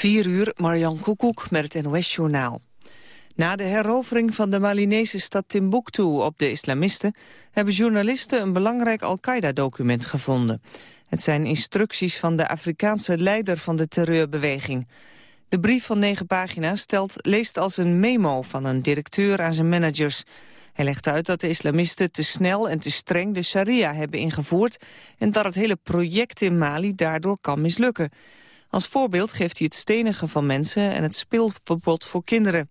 4 uur, Marjan Koekoek met het NOS-journaal. Na de herovering van de Malinese stad Timbuktu op de islamisten... hebben journalisten een belangrijk Al-Qaeda-document gevonden. Het zijn instructies van de Afrikaanse leider van de terreurbeweging. De brief van negen pagina's stelt, leest als een memo van een directeur aan zijn managers... Hij legt uit dat de islamisten te snel en te streng de sharia hebben ingevoerd... en dat het hele project in Mali daardoor kan mislukken. Als voorbeeld geeft hij het stenigen van mensen en het speelverbod voor kinderen.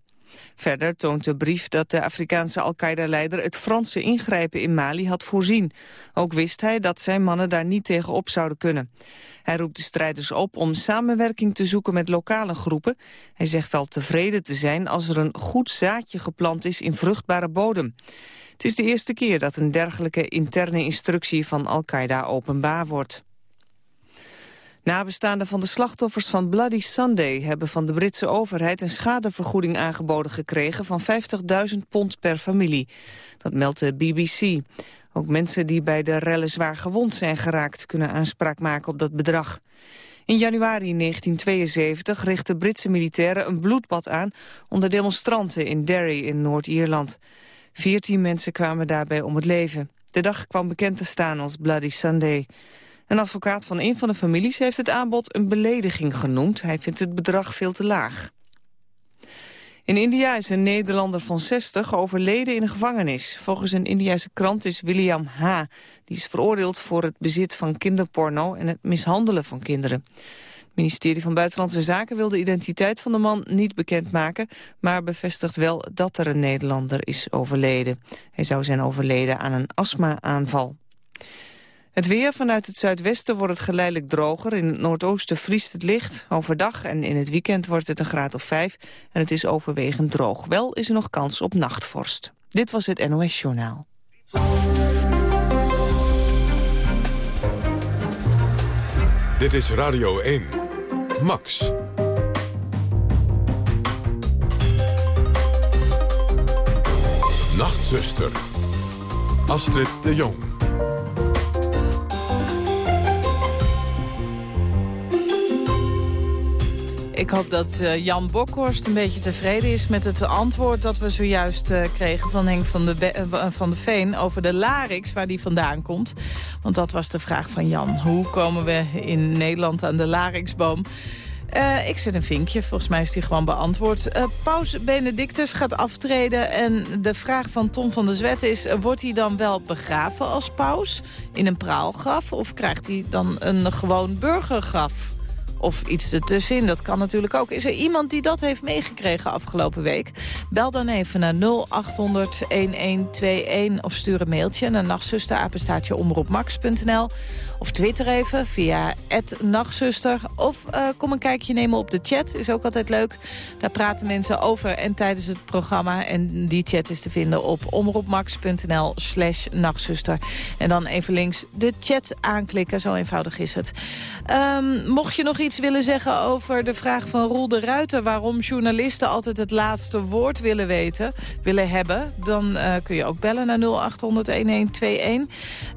Verder toont de brief dat de Afrikaanse Al-Qaeda-leider het Franse ingrijpen in Mali had voorzien. Ook wist hij dat zijn mannen daar niet tegen op zouden kunnen. Hij roept de strijders op om samenwerking te zoeken met lokale groepen. Hij zegt al tevreden te zijn als er een goed zaadje geplant is in vruchtbare bodem. Het is de eerste keer dat een dergelijke interne instructie van Al-Qaeda openbaar wordt. Nabestaanden van de slachtoffers van Bloody Sunday hebben van de Britse overheid een schadevergoeding aangeboden gekregen van 50.000 pond per familie. Dat meldt de BBC. Ook mensen die bij de rellen zwaar gewond zijn geraakt kunnen aanspraak maken op dat bedrag. In januari 1972 richtten Britse militairen een bloedbad aan onder demonstranten in Derry in Noord-Ierland. Veertien mensen kwamen daarbij om het leven. De dag kwam bekend te staan als Bloody Sunday. Een advocaat van een van de families heeft het aanbod een belediging genoemd. Hij vindt het bedrag veel te laag. In India is een Nederlander van 60 overleden in een gevangenis. Volgens een Indiase krant is William H. Die is veroordeeld voor het bezit van kinderporno en het mishandelen van kinderen. Het ministerie van Buitenlandse Zaken wil de identiteit van de man niet bekendmaken... maar bevestigt wel dat er een Nederlander is overleden. Hij zou zijn overleden aan een astma-aanval. Het weer vanuit het zuidwesten wordt het geleidelijk droger. In het noordoosten vriest het licht. Overdag en in het weekend wordt het een graad of 5. En het is overwegend droog. Wel is er nog kans op nachtvorst. Dit was het NOS Journaal. Dit is Radio 1. Max. Nachtzuster. Astrid de Jong. Ik hoop dat uh, Jan Bokhorst een beetje tevreden is met het antwoord dat we zojuist uh, kregen van Henk van de, uh, van de Veen over de Larix, waar die vandaan komt. Want dat was de vraag van Jan. Hoe komen we in Nederland aan de Larixboom? ik zet een vinkje, volgens mij is die gewoon beantwoord. Paus Benedictus gaat aftreden en de vraag van Tom van der Zwet is... wordt hij dan wel begraven als paus in een praalgraf... of krijgt hij dan een gewoon burgergraf? Of iets ertussenin, dat kan natuurlijk ook. Is er iemand die dat heeft meegekregen afgelopen week? Bel dan even naar 0800-1121 of stuur een mailtje naar nachtzusterapenstaatje omroepmax.nl. Of twitter even via nachtzuster. Of uh, kom een kijkje nemen op de chat, is ook altijd leuk. Daar praten mensen over en tijdens het programma. En die chat is te vinden op omroepmax.nl slash nachtzuster. En dan even links de chat aanklikken, zo eenvoudig is het. Um, mocht je nog iets willen zeggen over de vraag van Roel de Ruiter... waarom journalisten altijd het laatste woord willen weten, willen hebben... dan uh, kun je ook bellen naar 0800-1121.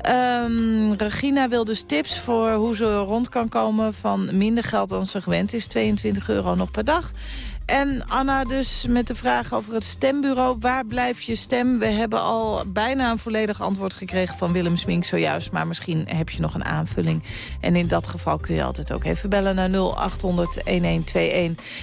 Um, Regina wil dus tips voor hoe ze rond kan komen... van minder geld dan ze gewend is, 22 euro nog per dag. En Anna dus met de vraag over het stembureau. Waar blijft je stem? We hebben al bijna een volledig antwoord gekregen van Willem Smink zojuist. Maar misschien heb je nog een aanvulling. En in dat geval kun je altijd ook even bellen naar 0800-1121.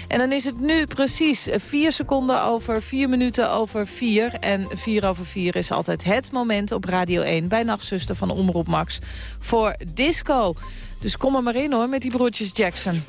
En dan is het nu precies vier seconden over, vier minuten over vier. En vier over vier is altijd het moment op Radio 1 bij Nachtzuster van Omroep Max voor disco. Dus kom er maar in hoor met die broertjes Jackson.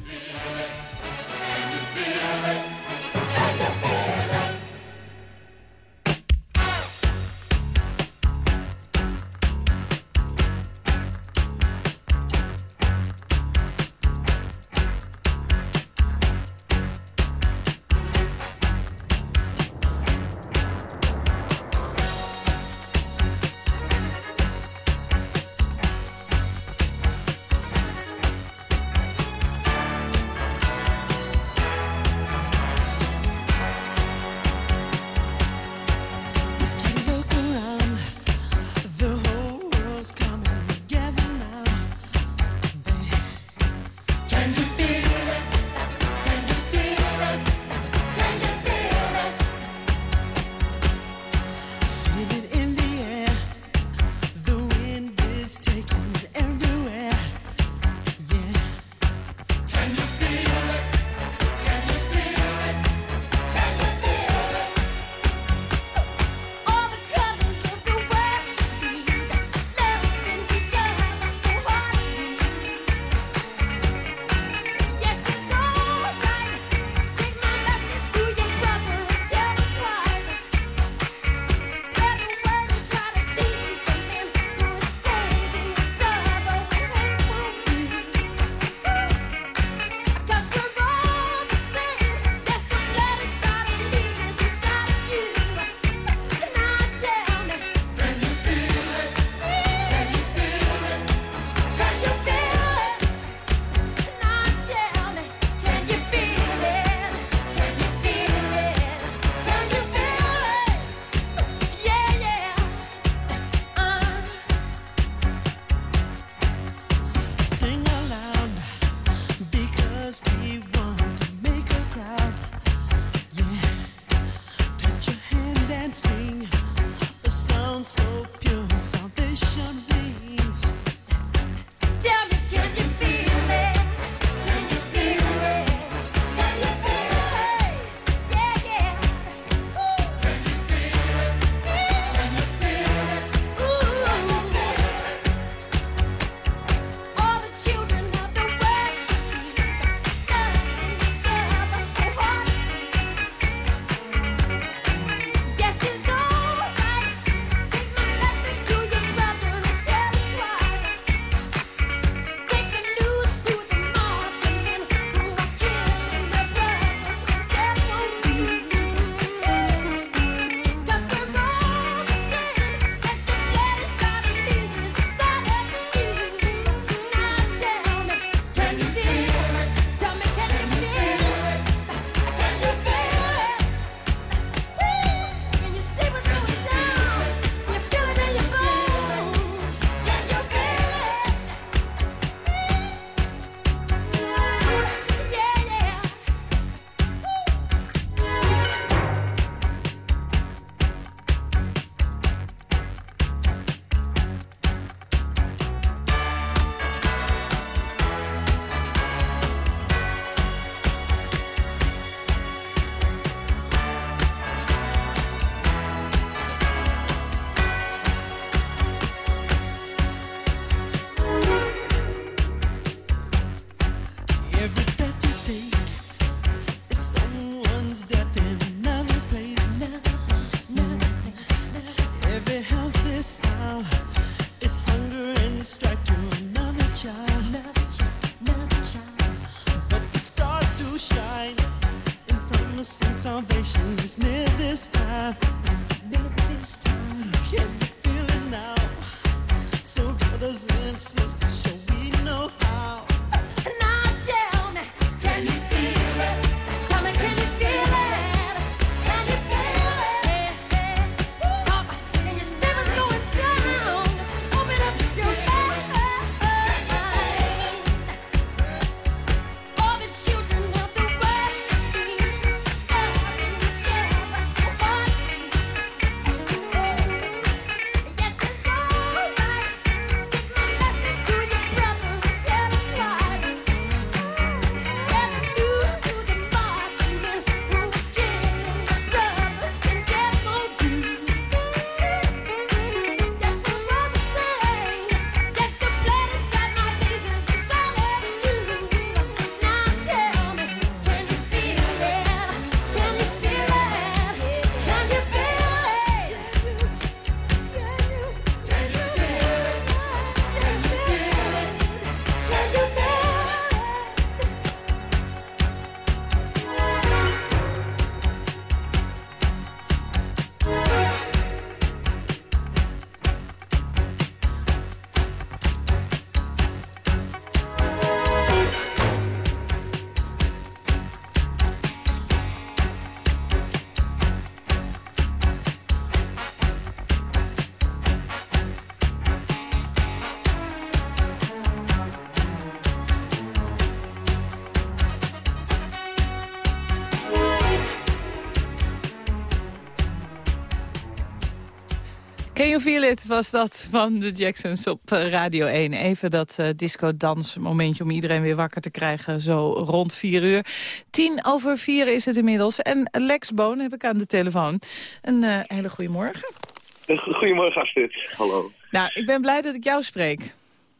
Feel It was dat van de Jacksons op eh, Radio 1. Even dat uh, disco-dans momentje om iedereen weer wakker te krijgen. Zo rond 4 uur. Tien over vier is het inmiddels. En Lex Boon heb ik aan de telefoon. Een uh, hele goede morgen. Goedemorgen Astrid. Hallo. Nou, ik ben blij dat ik jou spreek.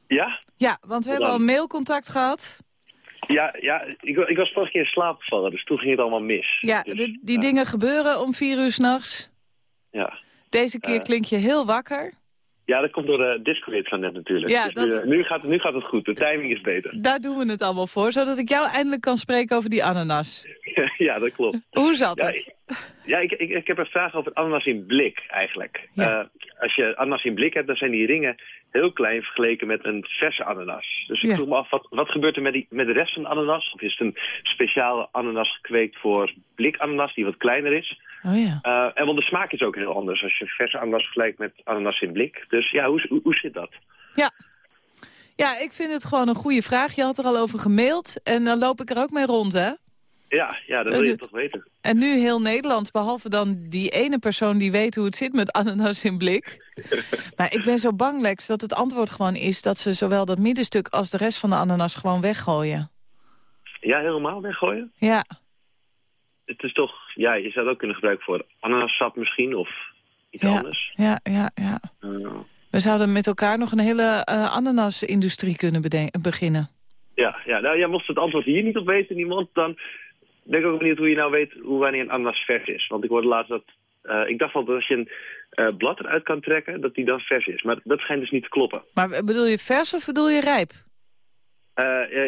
Ja? Ja, want we hebben al mailcontact gehad. Ja, ja ik, ik was pas een keer in slaap gevallen, dus toen ging het allemaal mis. Ja, dus, die, die dingen gebeuren om vier uur s'nachts. Ja. Deze keer uh, klink je heel wakker. Ja, dat komt door de disco van net natuurlijk. Ja, dus dat... nu, nu, gaat, nu gaat het goed, de timing is beter. Daar doen we het allemaal voor, zodat ik jou eindelijk kan spreken over die ananas. ja, dat klopt. Hoe zat ja, het? Ja, ik, ik, ik heb een vraag over ananas in blik eigenlijk. Ja. Uh, als je ananas in blik hebt, dan zijn die ringen heel klein vergeleken met een verse ananas. Dus ik Ja. vroeg me af, wat, wat gebeurt er met, die, met de rest van de ananas? Of is het een speciale ananas gekweekt voor blikananas die wat kleiner is? Oh ja. Uh, en want de smaak is ook heel anders als je verse ananas vergelijkt met ananas in blik. Dus ja, hoe, hoe, hoe zit dat? Ja. Ja, ik vind het gewoon een goede vraag. Je had er al over gemaild en dan loop ik er ook mee rond, hè? Ja, ja dat wil je toch weten. En nu heel Nederland, behalve dan die ene persoon die weet hoe het zit met ananas in blik. maar ik ben zo bang, Lex, dat het antwoord gewoon is dat ze zowel dat middenstuk als de rest van de ananas gewoon weggooien. Ja, helemaal weggooien? Ja, Het is toch, ja, je zou het ook kunnen gebruiken voor ananassap misschien of iets Ja. anders. ja, ja, ja. Uh, We zouden met elkaar nog een hele eh ananasindustrie kunnen beginnen. ja, ja, nou ja, mocht het antwoord hier niet op weten, niemand, dan ben ik ook benieuwd hoe je nou weet hoe wanneer een ananas vers is. Want ik hoorde laatst dat, eh, ik dacht al dat als je een eh, blad eruit kan trekken, dat die dan vers is. Maar dat schijnt dus niet te kloppen. Maar bedoel je vers of bedoel je rijp?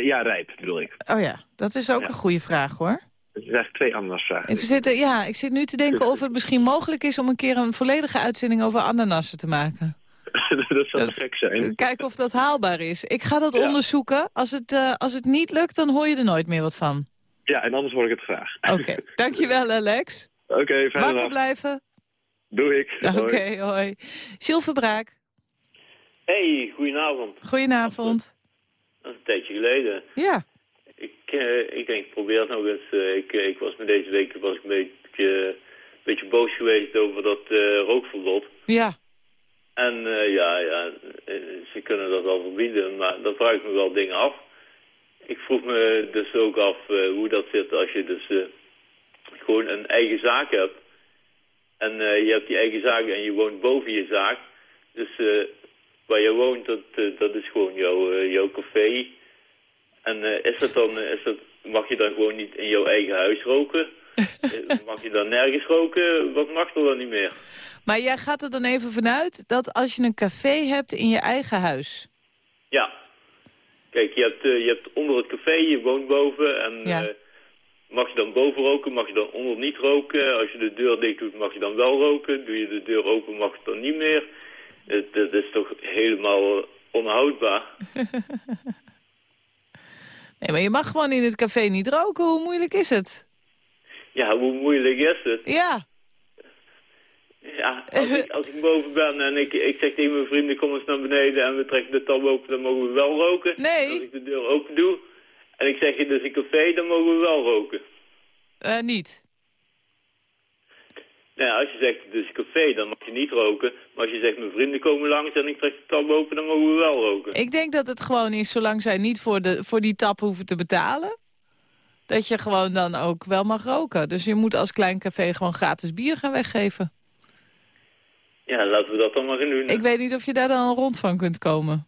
Ja, rijp bedoel ik. Oh ja, dat is ook Ja. een goede vraag hoor. Het is eigenlijk twee ananasvragen. Even zitten, ja, ik zit nu te denken of het misschien mogelijk is om een keer een volledige uitzending over ananassen te maken. dat zou Dat- gek zijn. Kijken of dat haalbaar is. Ik ga dat Ja. onderzoeken. Als het, eh, als het niet lukt, dan hoor je er nooit meer wat van. Ja, en anders hoor ik het graag. Oké, dankjewel Alex. Oké, fijne Wakker dag. blijven. Doe ik. Oké, Hoi. hoi. Gilles Verbraak, Hey, goedenavond. goedenavond. Dat is een tijdje geleden. Ja, Ik, eh, ik denk, ik probeer het nog eens. Eh, ik, eh, ik was me deze week was ik een beetje, beetje boos geweest over dat rookverbod. ja. En ja, ja, ze kunnen dat wel verbieden, maar dan vraag ik me wel dingen af. Ik vroeg me dus ook af hoe dat zit als je dus gewoon een eigen zaak hebt. En je hebt die eigen zaak en je woont boven je zaak. Dus waar je woont, dat, dat is gewoon jouw, jouw café. En eh, is dat dan, eh, is dat, mag je dan gewoon niet in jouw eigen huis roken? Eh, mag je dan nergens roken? Wat mag er dan niet meer? Maar jij gaat er dan even vanuit dat als je een café hebt in je eigen huis... Ja. Kijk, je hebt, je hebt onder het café, je woont boven en Ja. mag je dan boven roken, mag je dan onder niet roken. Als je de deur dicht doet, mag je dan wel roken. Doe je de deur open, mag het dan niet meer. Dat is toch helemaal onhoudbaar. Nee, maar je mag gewoon in het café niet roken. Hoe moeilijk is het? Ja, hoe moeilijk is het? Ja, Ja, als ik, als ik boven ben en ik, ik zeg tegen mijn vrienden, kom eens naar beneden en we trekken de tab open, dan mogen we wel roken. Nee. Als ik de deur open doe en ik zeg je dus een café, dan mogen we wel roken. eh, niet. Nou ja, als je zegt een café, dan mag je niet roken. Maar als je zegt mijn vrienden komen langs en ik trek de tab open, dan mogen we wel roken. Ik denk dat het gewoon is, zolang zij niet voor, de, voor die tap hoeven te betalen... dat je gewoon dan ook wel mag roken. Dus je moet als klein café gewoon gratis bier gaan weggeven. Ja, laten we dat dan maar gaan doen. Ik weet niet of je daar dan rond van kunt komen.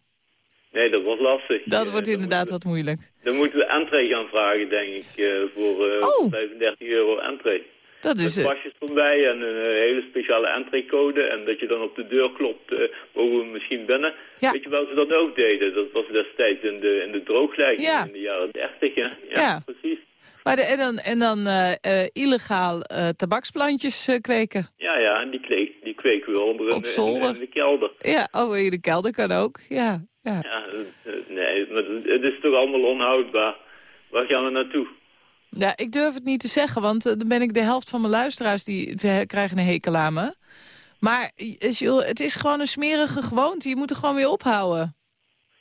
Nee, dat wordt lastig. Dat Eh, wordt inderdaad wat moeilijk. Dan moeten we entree gaan vragen, denk ik, eh, voor eh, Oh. 35 euro entree. Dat is... Met pasjes erbij en een eh, hele speciale entreecode. En dat je dan op de deur klopt, eh, mogen we misschien binnen. Ja. Weet je wel, ze dat ook deden? Dat was destijds in de, in de Ja. in de jaren 30, hè? Ja, Ja. precies. maar de, en dan, en dan eh, illegaal tabaksplantjes kweken. Ja, ja, en die, kweek, die kweken we onder Op in, zolder. in, in de kelder. Ja, oh, in de kelder kan ook. Ja, ja. Ja, nee, maar het is toch allemaal onhoudbaar. Waar gaan we naartoe? Ja, ik durf het niet te zeggen, want eh, dan ben ik de helft van mijn luisteraars... die eh, krijgen een hekel aan me. Maar eh, Jules, het is gewoon een smerige gewoonte. Je moet er gewoon weer ophouden.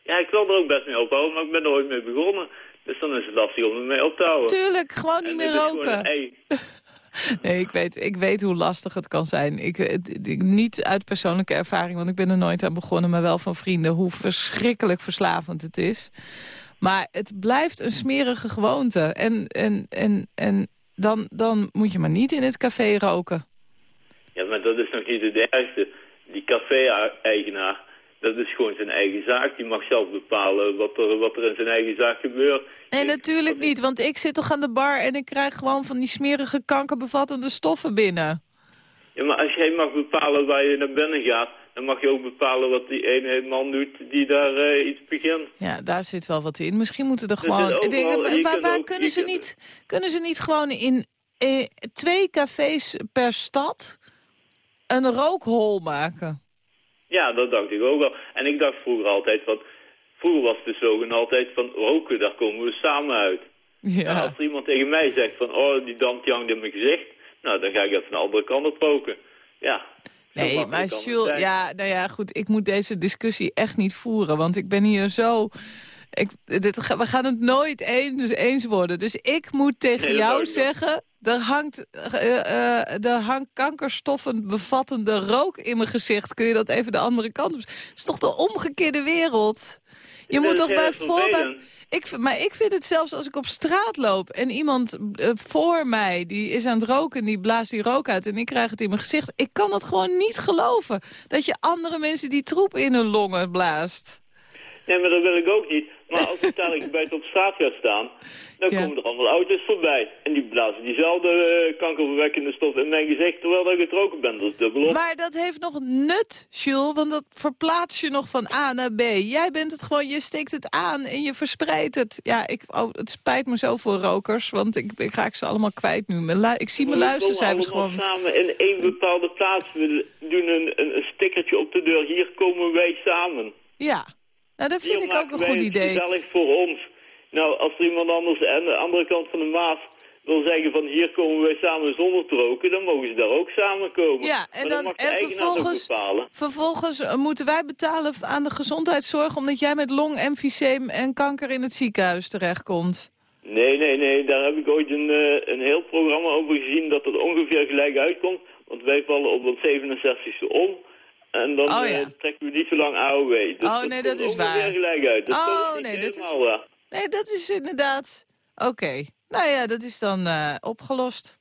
Ja, ik wil er ook best mee ophouden, maar ik ben er ooit mee begonnen. Dus dan is het lastig om ermee op te houden. Tuurlijk, gewoon niet En meer gewoon roken. Nee, ik weet, ik weet hoe lastig het kan zijn. Ik, het- ik- niet uit persoonlijke ervaring, want ik ben er nooit aan begonnen... maar wel van vrienden, hoe verschrikkelijk verslavend het is. Maar het blijft een smerige gewoonte. En, en, en, en dan, dan moet je maar niet in het café roken. Ja, maar dat is nog niet het ergste. Die café-eigenaar, dat is gewoon zijn eigen zaak. Die mag zelf bepalen wat er, wat er in zijn eigen zaak gebeurt. Nee, natuurlijk niet, want ik zit toch aan de bar... en ik krijg gewoon van die smerige kankerbevattende stoffen binnen. Ja, maar als jij mag bepalen waar je naar binnen gaat... dan mag je ook bepalen wat die ene man doet die daar eh, iets begint. Ja, daar zit wel wat in. Misschien moeten er gewoon... je waar, kunt waar ook- kunnen, ze niet, kunnen ze niet gewoon in eh, twee cafés per stad een rookhol maken? Ja, dat dacht ik ook al. En ik dacht vroeger altijd van... Vroeger was de slogan altijd van roken, daar komen we samen uit. Nou, Ja. als er iemand tegen mij zegt van... Oh, die damp die hangt in mijn gezicht... Nou, dan ga ik even de andere kant op roken. Ja. Nee, maar Jules, ja, nou ja, goed, ik moet deze discussie echt niet voeren, want ik ben hier zo... Ik, dit, we gaan het nooit eens, eens worden. Dus ik moet tegen Nee, jou zeggen... Er hangt, eh, er hangt kankerstoffen bevattende rook in mijn gezicht. Kun je dat even de andere kant op? Het is toch de omgekeerde wereld? Je moet toch bijvoorbeeld... Ik, maar ik vind het zelfs als ik op straat loop en iemand eh, voor mij die is aan het roken, die blaast die rook uit en ik krijg het in mijn gezicht. Ik kan dat gewoon niet geloven. Dat je andere mensen die troep in hun longen blaast. Nee, maar dat wil ik ook niet. Maar als ik dadelijk buiten op straat ga staan, dan Ja. komen er allemaal auto's voorbij. En die blazen diezelfde eh, kankerverwekkende stof in mijn gezicht, terwijl ik getrokken ben. Dat is dubbelop. Maar dat heeft nog nut, Jules, want dat verplaatst je nog van A naar B. Jij bent het gewoon, je steekt het aan en je verspreidt het. Ja, ik, oh, het spijt me zo voor rokers, want ik, ik raak ze allemaal kwijt nu. Mijn ik zie mijn We luistercijfers gewoon... samen in één bepaalde plaats. We doen een, een, een stickertje op de deur. Hier komen wij samen. Ja, nou dat Hier vind ik ook een goed het idee. gezellig voor ons. Nou, als er iemand anders aan de andere kant van de Maas wil zeggen van hier komen wij samen zonder te roken, dan mogen ze daar ook samen komen. Ja, en dan- en vervolgens- bepalen. Vervolgens eh, moeten wij betalen aan de gezondheidszorg... omdat jij met long-emfyseem en kanker in het ziekenhuis terechtkomt. Nee, nee, nee, daar heb ik ooit een, eh, een heel programma over gezien dat het ongeveer gelijk uitkomt. Want wij vallen op het 67e om. En dan Oh, ja. eh, trekken we niet zo lang AOW. Dus Oh, nee, dat is waar. gelijk uit. Oh, dat is niet nee, dat is- waar. Nee, dat is inderdaad... Oké. Nou ja, dat is dan eh, opgelost.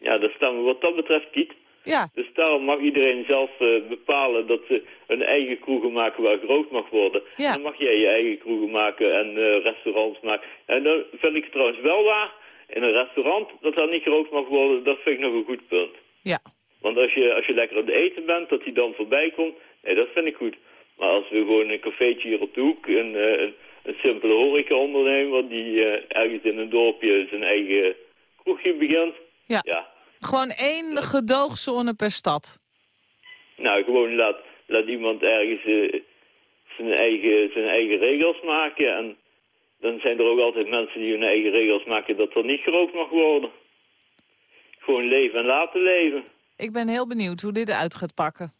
Ja, dat staan we wat dat betreft niet. Ja, Dus daarom mag iedereen zelf eh, bepalen dat ze hun eigen kroegen maken waar gerookt mag worden. Ja. Dan mag jij je eigen kroegen maken en eh, restaurants maken. En dan vind ik het trouwens wel waar, in een restaurant, dat daar niet gerookt mag worden, dat vind ik nog een goed punt. ja. Want als je, als je lekker aan het eten bent, dat die dan voorbij komt, nee, dat vind ik goed. Maar als we gewoon een cafeetje hier op de hoek, een, eh, een, een simpele horeca-ondernemer die eh, ergens in een dorpje zijn eigen kroegje begint, Ja. ja, Gewoon één gedoogzone per stad. Nou, gewoon laat, laat iemand ergens eh, zijn, eigen, zijn eigen regels maken. En dan zijn er ook altijd mensen die hun eigen regels maken dat er niet gerookt mag worden. Gewoon leven en laten leven. Ik ben heel benieuwd hoe dit eruit gaat pakken.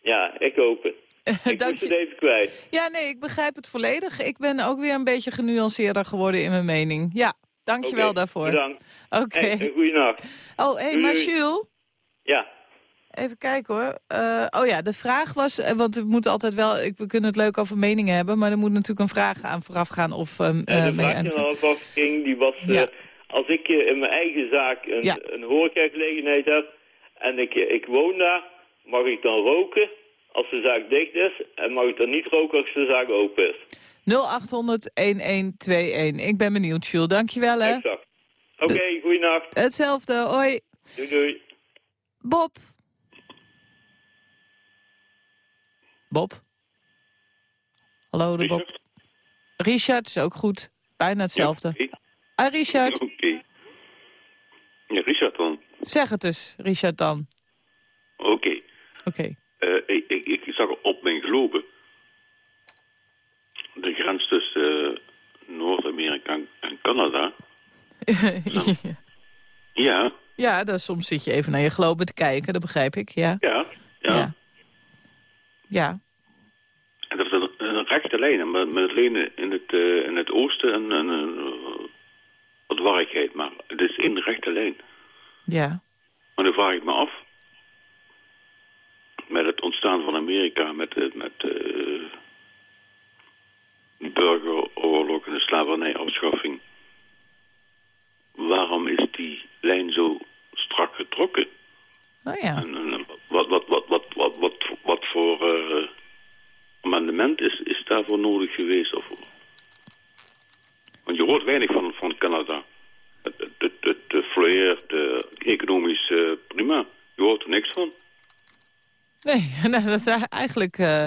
Ja, ik hoop het. Ik Dank moest het je. even kwijt. Ja, nee, ik begrijp het volledig. Ik ben ook weer een beetje genuanceerder geworden in mijn mening. Ja, dankjewel daarvoor. Bedankt. Oké. Hey, een goeienacht. Oh, hé, hey, maar. Jules... Ja, Even kijken hoor. Eh, oh ja, de vraag was, eh, want we moeten altijd wel, ik, we kunnen het leuk over meningen hebben, maar er moet natuurlijk een vraag aan vooraf gaan of um, de vraag die ging, die was... als ik in mijn eigen zaak een, Ja. een horecagelegenheid heb en ik, ik woon daar, mag ik dan roken als de zaak dicht is en mag ik dan niet roken als de zaak open is? 0800-1121. Ik ben benieuwd, Jules. Dankjewel hè. Exact. Oké, goeienacht. Hetzelfde, hoi. Doei doei. Bob. Bob? Hallo, de Bob. Richard? Is ook goed. Bijna hetzelfde. Ja. Ah, Richard. Oké. Ja, Richard. Zeg het eens, Richard dan. Oké. Oké. Eh, ik, ik, ik zag op mijn globe de grens tussen eh, Noord-Amerika en- Canada. Ja, ja, dan soms zit je even naar je globe te kijken, dat begrijp ik, ja. ja, ja. Ja. Ja. En dat is een, een rechte lijn, met het lenen in het, eh, in het oosten en, en eh, wat warrigheid. Maar het is één rechte lijn. Ja. Maar dan vraag ik me af, met het ontstaan van Amerika, met, de- met de burgeroorlog en de slavernijafschaffing, waarom is die lijn zo strak getrokken? Oh ja. En, en wat, wat, wat, wat, wat, wat, wat voor eh, amendement is, is daarvoor nodig geweest? Of, want je hoort weinig van, van Canada. Het- het- het- het- De de economisch eh, prima. Je hoort er niks van. Nee, nou, dat is eigenlijk... eh,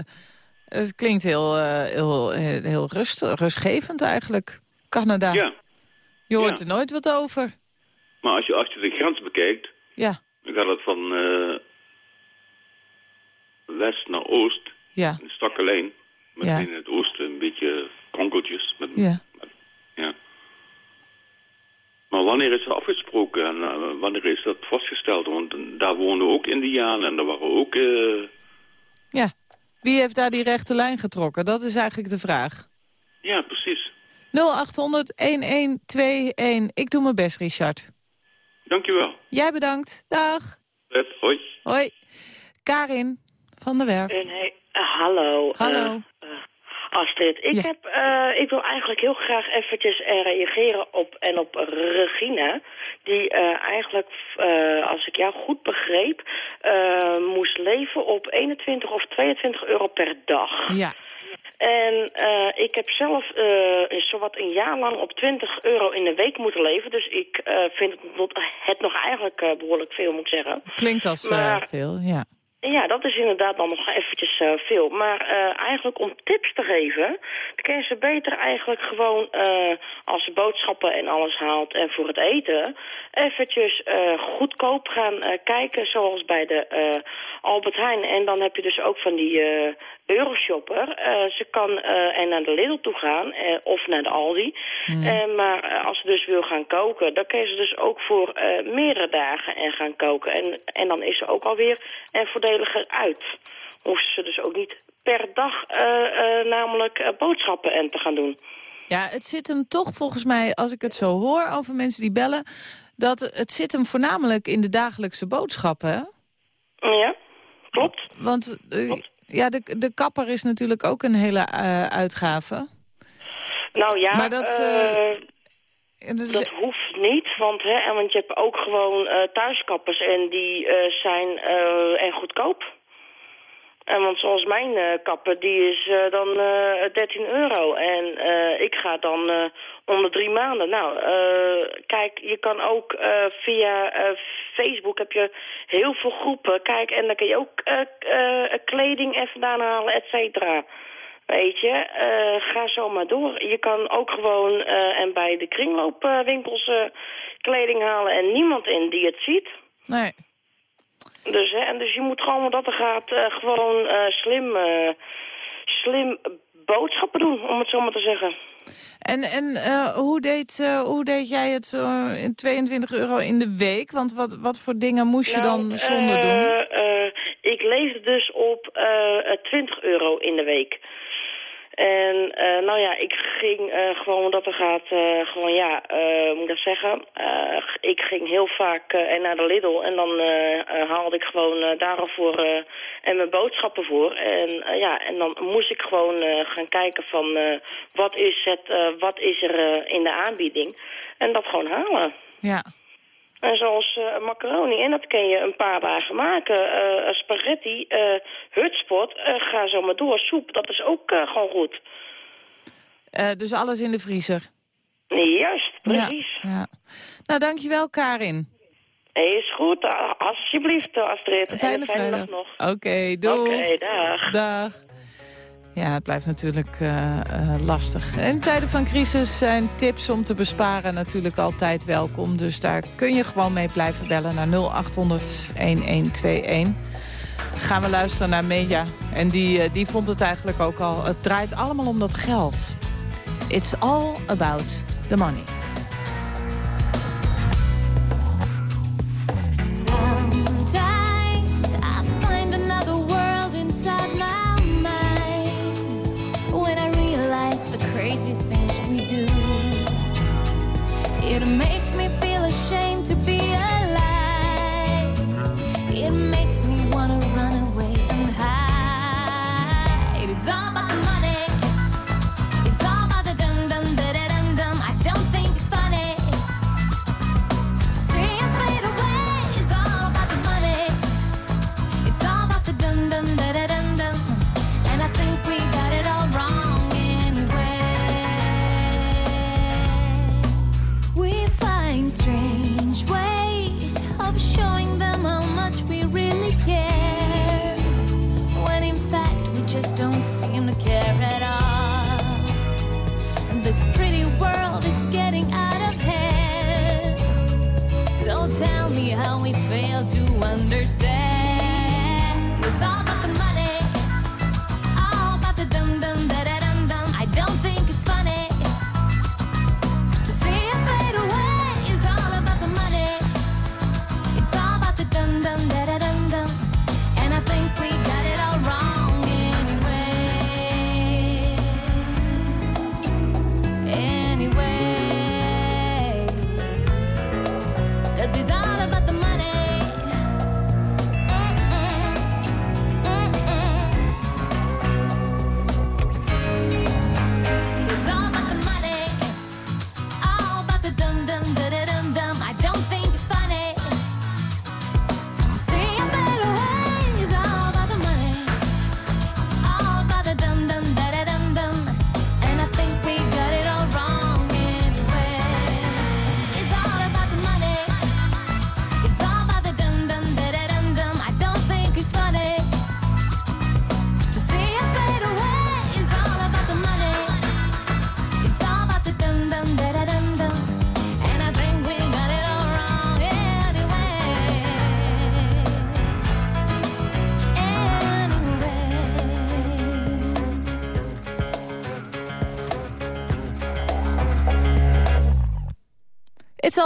het klinkt heel, eh, heel, heel, rust, rustgevend eigenlijk. Canada. Ja, Je hoort ja. er nooit wat over. maar als je, als je de grens bekijkt, Ja, dan gaat het van west naar oost, ja, een strakke lijn. Met Ja. in het oosten een beetje kronkeltjes. Met. Ja. Maar wanneer is dat afgesproken en eh, wanneer is dat vastgesteld? Want daar woonden ook Indianen en daar waren ook... eh, Ja. Wie heeft daar die rechte lijn getrokken? Dat is eigenlijk de vraag. ja, precies. 0800-1121. Ik doe mijn best, Richard. Dankjewel. Jij bedankt. Dag. Hoi. Hoi. Karin van der Werf. Een he- eh, hallo. Hallo. Astrid, ik, Ja. heb, eh, ik wil eigenlijk heel graag eventjes eh, reageren op, en op Regina. Die eh, eigenlijk, als ik jou goed begreep, moest leven op 21 of 22 euro per dag. Ja. En ik heb zelf eh zowat een jaar lang op 20 euro in de week moeten leven. Dus ik vind het, het nog eigenlijk eh, behoorlijk veel, moet ik zeggen. Klinkt als Maar- veel, ja. Ja, dat is inderdaad dan nog eventjes eh, veel. Maar eh, eigenlijk om tips te geven, dan kun je ze beter eigenlijk gewoon eh, als ze boodschappen en alles haalt en voor het eten, eventjes goedkoop gaan kijken zoals bij de Albert Heijn. En dan heb je dus ook van die Euroshopper. Ze kan en naar de Lidl toe gaan of naar de Aldi. Eh, maar als ze dus wil gaan koken, dan kun je ze dus ook voor meerdere dagen en gaan koken. En, en dan is ze ook alweer en uit. Hoeft ze dus ook niet per dag eh, eh, namelijk eh, boodschappen en te gaan doen. Ja, het zit hem toch volgens mij, als ik het zo hoor over mensen die bellen... dat het zit hem voornamelijk in de dagelijkse boodschappen? Ja, klopt. Want Klopt. ja, de, de kapper is natuurlijk ook een hele uitgave. Nou ja, Maar dat, dus- dat hoeft niet, want, hè, en want je hebt ook gewoon eh, thuiskappers en die eh, zijn eh, en goedkoop. En want zoals mijn kapper, die is dan eh 13 euro. En ik ga dan de drie maanden. Nou, kijk, je kan ook via Facebook heb je heel veel groepen. Kijk, en dan kun je ook kleding even vandaan halen, et cetera. Weet je, eh, ga zo maar door. Je kan ook gewoon eh, en bij de kringloopwinkels eh, kleding halen en niemand in die het ziet. nee. Dus, hè, en dus je moet gewoon, dat er gaat, gewoon slim, slim boodschappen doen, om het zo maar te zeggen. En, en hoe, deed, hoe deed jij het in 22 euro in de week? Want wat, wat voor dingen moest je dan Nou, zonder doen? ik leefde dus op eh, eh, 20 euro in de week. En eh, nou ja, ik ging eh, gewoon dat er gaat, eh, gewoon ja, moet ik dat zeggen? Ik ging heel vaak eh, naar de Lidl en dan haalde ik gewoon daarvoor en mijn boodschappen voor. En ja, en dan moest ik gewoon gaan kijken van wat is het, wat is er in de aanbieding. En dat gewoon halen. Ja. En zoals eh, macaroni, en dat kun je een paar dagen maken. Eh, spaghetti, eh hutspot, ga zo maar door. Soep, dat is ook gewoon goed. Dus alles in de vriezer. Juist, precies. Ja, ja. Nou, dankjewel Karin. Is goed, alsjeblieft Astrid. Fijne en een fijne vrijdag. dag nog. Oké, doei. Oké, dag. Dag. Ja, het blijft natuurlijk eh, eh, lastig. In tijden van crisis zijn tips om te besparen natuurlijk altijd welkom. Dus daar kun je gewoon mee blijven bellen naar 0800-1121. Gaan we luisteren naar Meja. En die, eh, die vond het eigenlijk ook al. Het draait allemaal om dat geld. It's all about the money. Understand.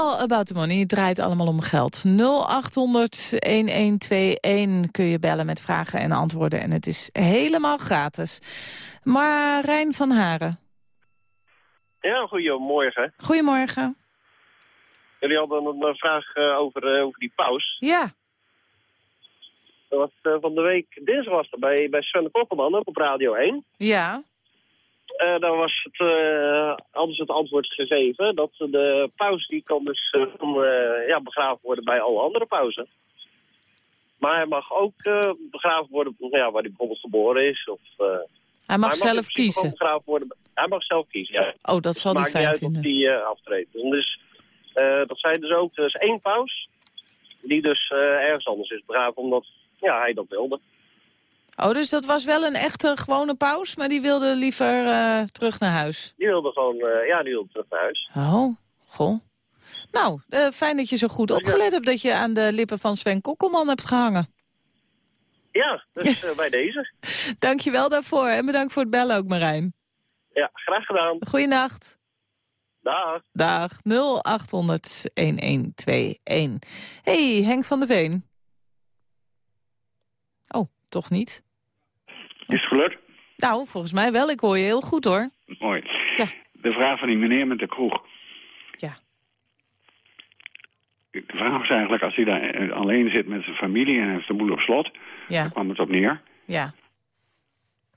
All about the money. Het draait allemaal om geld. 0800-1121 kun je bellen met vragen en antwoorden. En het is helemaal gratis. Maar Rijn van Haren. Ja, goedemorgen. Goedemorgen. Jullie hadden een eh, vraag eh, over, eh, over die paus. Ja, Dat was van de week dinsdag was dat bij, bij Sven Kokkelman ook op Radio 1. ja, Eh daar was het, eh, ze het antwoord gegeven dat de paus die kan dus eh, ja, begraven worden bij alle andere pauzen. Maar hij mag ook begraven worden ja, waar hij bijvoorbeeld geboren is. Of, hij mag zelf kiezen. begraven worden. Hij mag zelf kiezen, ja. Oh, dat zal hij maakt niet uit of vinden. die eh, aftreedt. Dus, dat zei dus ook, er is één paus die dus ergens anders is begraven omdat ja, hij dat wilde. Oh, dus dat was wel een echte gewone paus, maar die wilde liever eh, terug naar huis. Die wilde gewoon, eh, ja, die wilde terug naar huis. Oh, goh. Nou, eh, fijn dat je zo goed opgelet hebt dat je aan de lippen van Sven Kokkelman hebt gehangen. Ja, dus bij deze. Dank je wel daarvoor en bedankt voor het bellen ook, Marijn. Ja, graag gedaan. Goeienacht. Dag. Dag 0800-1121. hey, Henk van der Veen. Oh, toch niet? Is het gelukt? Nou, volgens mij wel. Ik hoor je heel goed, hoor. Mooi. Ja. De vraag van die meneer met de kroeg. Ja. De vraag was eigenlijk, als hij daar eh, alleen zit met zijn familie en heeft de boel op slot, Ja, daar kwam het op neer. ja.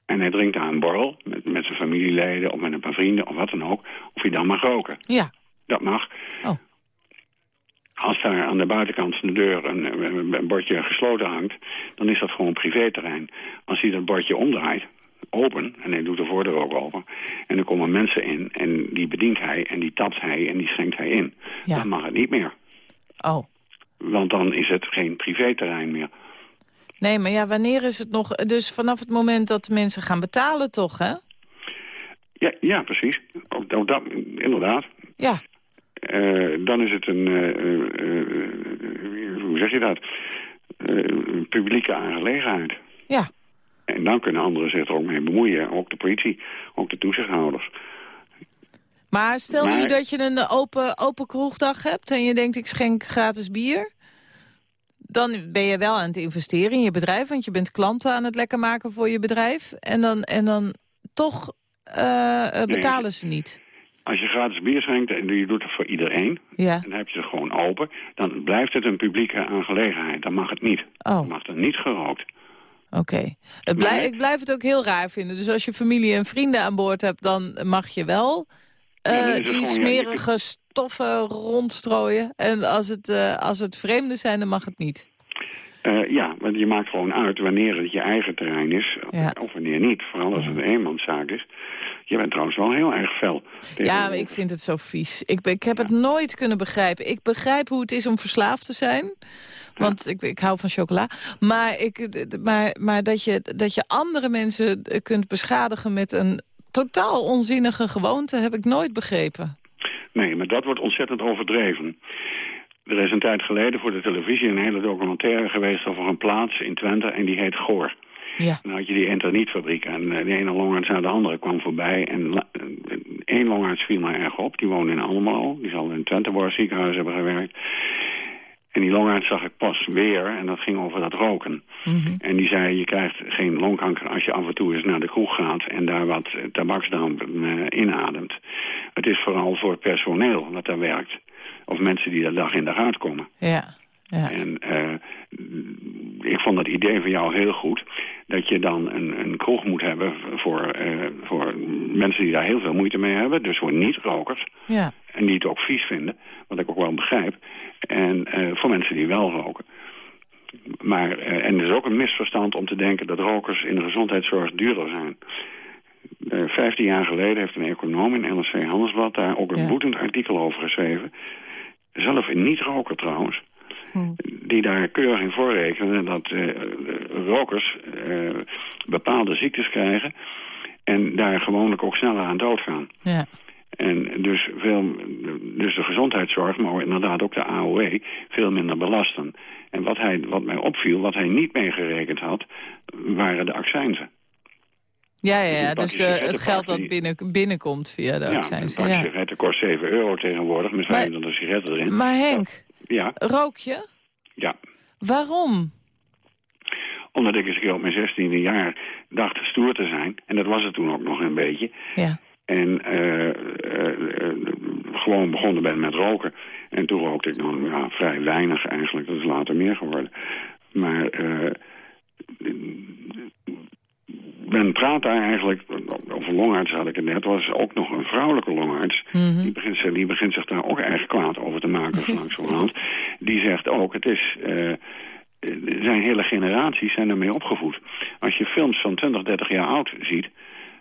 En hij drinkt aan een borrel met, met zijn familieleden of met een paar vrienden of wat dan ook. Of hij dan mag roken. Ja. Dat mag. Oh. Als daar aan de buitenkant van de deur een, een, een bordje gesloten hangt, dan is dat gewoon privéterrein. Als hij dat bordje omdraait, open, en hij doet de voordeur ook open, en er komen mensen in en die bedient hij en die tapt hij en die schenkt hij in. Ja. Dan mag het niet meer. Oh. Want dan is het geen privéterrein meer. Nee, maar ja, wanneer is het nog... Dus vanaf het moment dat de mensen gaan betalen toch, hè? Ja, ja precies. Ook, ook dat, inderdaad. Ja. Eh, dan is het een, eh, eh, hoe zeg je dat, publieke aangelegenheid. Ja. En dan kunnen anderen zich er ook mee bemoeien. Ook de politie, ook de toezichthouders. Maar stel Maar- nu dat je een open, open kroegdag hebt... en je denkt, ik schenk gratis bier... dan ben je wel aan het investeren in je bedrijf... want je bent klanten aan het lekker maken voor je bedrijf. En dan, en dan toch betalen ze niet. Als je gratis bier schenkt en je doet het voor iedereen... Ja. en dan heb je het gewoon open... dan blijft het een publieke aangelegenheid. Dan mag het niet. Oh. Dan mag er niet gerookt. Oké. Het blij- Ik blijf het ook heel raar vinden. Dus als je familie en vrienden aan boord hebt... dan mag je wel eh, Ja, het die gewoon, ja, je smerige stoffen rondstrooien. En als het, eh, als het vreemden zijn, dan mag het niet. Eh, ja, want je maakt gewoon uit wanneer het je eigen terrein is... Ja. of wanneer niet. Vooral als het een eenmanszaak is. Je bent trouwens wel heel erg fel. Ja, maar ik vind het zo vies. Ik, ik heb het nooit kunnen begrijpen. Ik begrijp hoe het is om verslaafd te zijn. Want ik, ik hou van chocola. Maar, ik, maar, maar dat, je, dat je andere mensen kunt beschadigen met een totaal onzinnige gewoonte... heb ik nooit begrepen. Nee, maar dat wordt ontzettend overdreven. Er is een tijd geleden voor de televisie een hele documentaire geweest over een plaats in Twente en die heet Goor. Ja. Dan had je die internietfabriek en eh, de ene longarts naar de andere kwam voorbij. En eh, één longarts viel mij erg op, die woonde in Almelo. Die zal in Twenteborg ziekenhuis hebben gewerkt. En die longarts zag ik pas weer en dat ging over dat roken. Mhm. En die zei, je krijgt geen longkanker als je af en toe eens naar de kroeg gaat... en daar wat tabaksdampen eh, inademt. Het is vooral voor het personeel dat daar werkt. Of mensen die daar dag in dag uitkomen. Ja. ja. En eh, ik vond het idee van jou heel goed. Dat je dan een, een kroeg moet hebben voor, eh, voor mensen die daar heel veel moeite mee hebben. Dus voor niet-rokers. ja. En die het ook vies vinden. Wat ik ook wel begrijp. En eh, voor mensen die wel roken. Maar, en er is ook een misverstand om te denken dat rokers in de gezondheidszorg duurder zijn. Vijftien jaar geleden heeft een econoom in NRC Handelsblad daar ook een Ja. boetend artikel over geschreven. Zelf een niet-roker trouwens. Die daar keurig in voorrekenen dat eh, rokers eh, bepaalde ziektes krijgen. En daar gewoonlijk ook sneller aan doodgaan. ja. En dus, veel, dus de gezondheidszorg, maar inderdaad ook de AOW, veel minder belasten. En wat, hij, wat mij opviel, wat hij niet meegerekend had, waren de accijnzen. Ja, ja, Dus ja. een Dus de, het geld dat binnen, binnenkomt via de ja, een pakje Ja. sigaretten kost 7 euro tegenwoordig, met Maar- 25 sigaretten erin. Maar Henk, Ja, rook je? ja. Waarom? Omdat ik eens een keer op mijn 16e jaar dacht stoer te zijn. En dat was het toen ook nog een beetje. Ja. En eh, eh, gewoon begonnen ben met roken. En toen rookte ik nog ja, vrij weinig eigenlijk. Dat is later meer geworden. Maar eh, men praat daar eigenlijk... Over longarts had ik het net. was ook nog een vrouwelijke longarts. Mhm. die, begint, die begint zich daar ook erg kwaad over te maken. zo langzamerhand. Die zegt ook, het is... eh, zijn hele generaties zijn ermee opgevoed. Als je films van 20, 30 jaar oud ziet...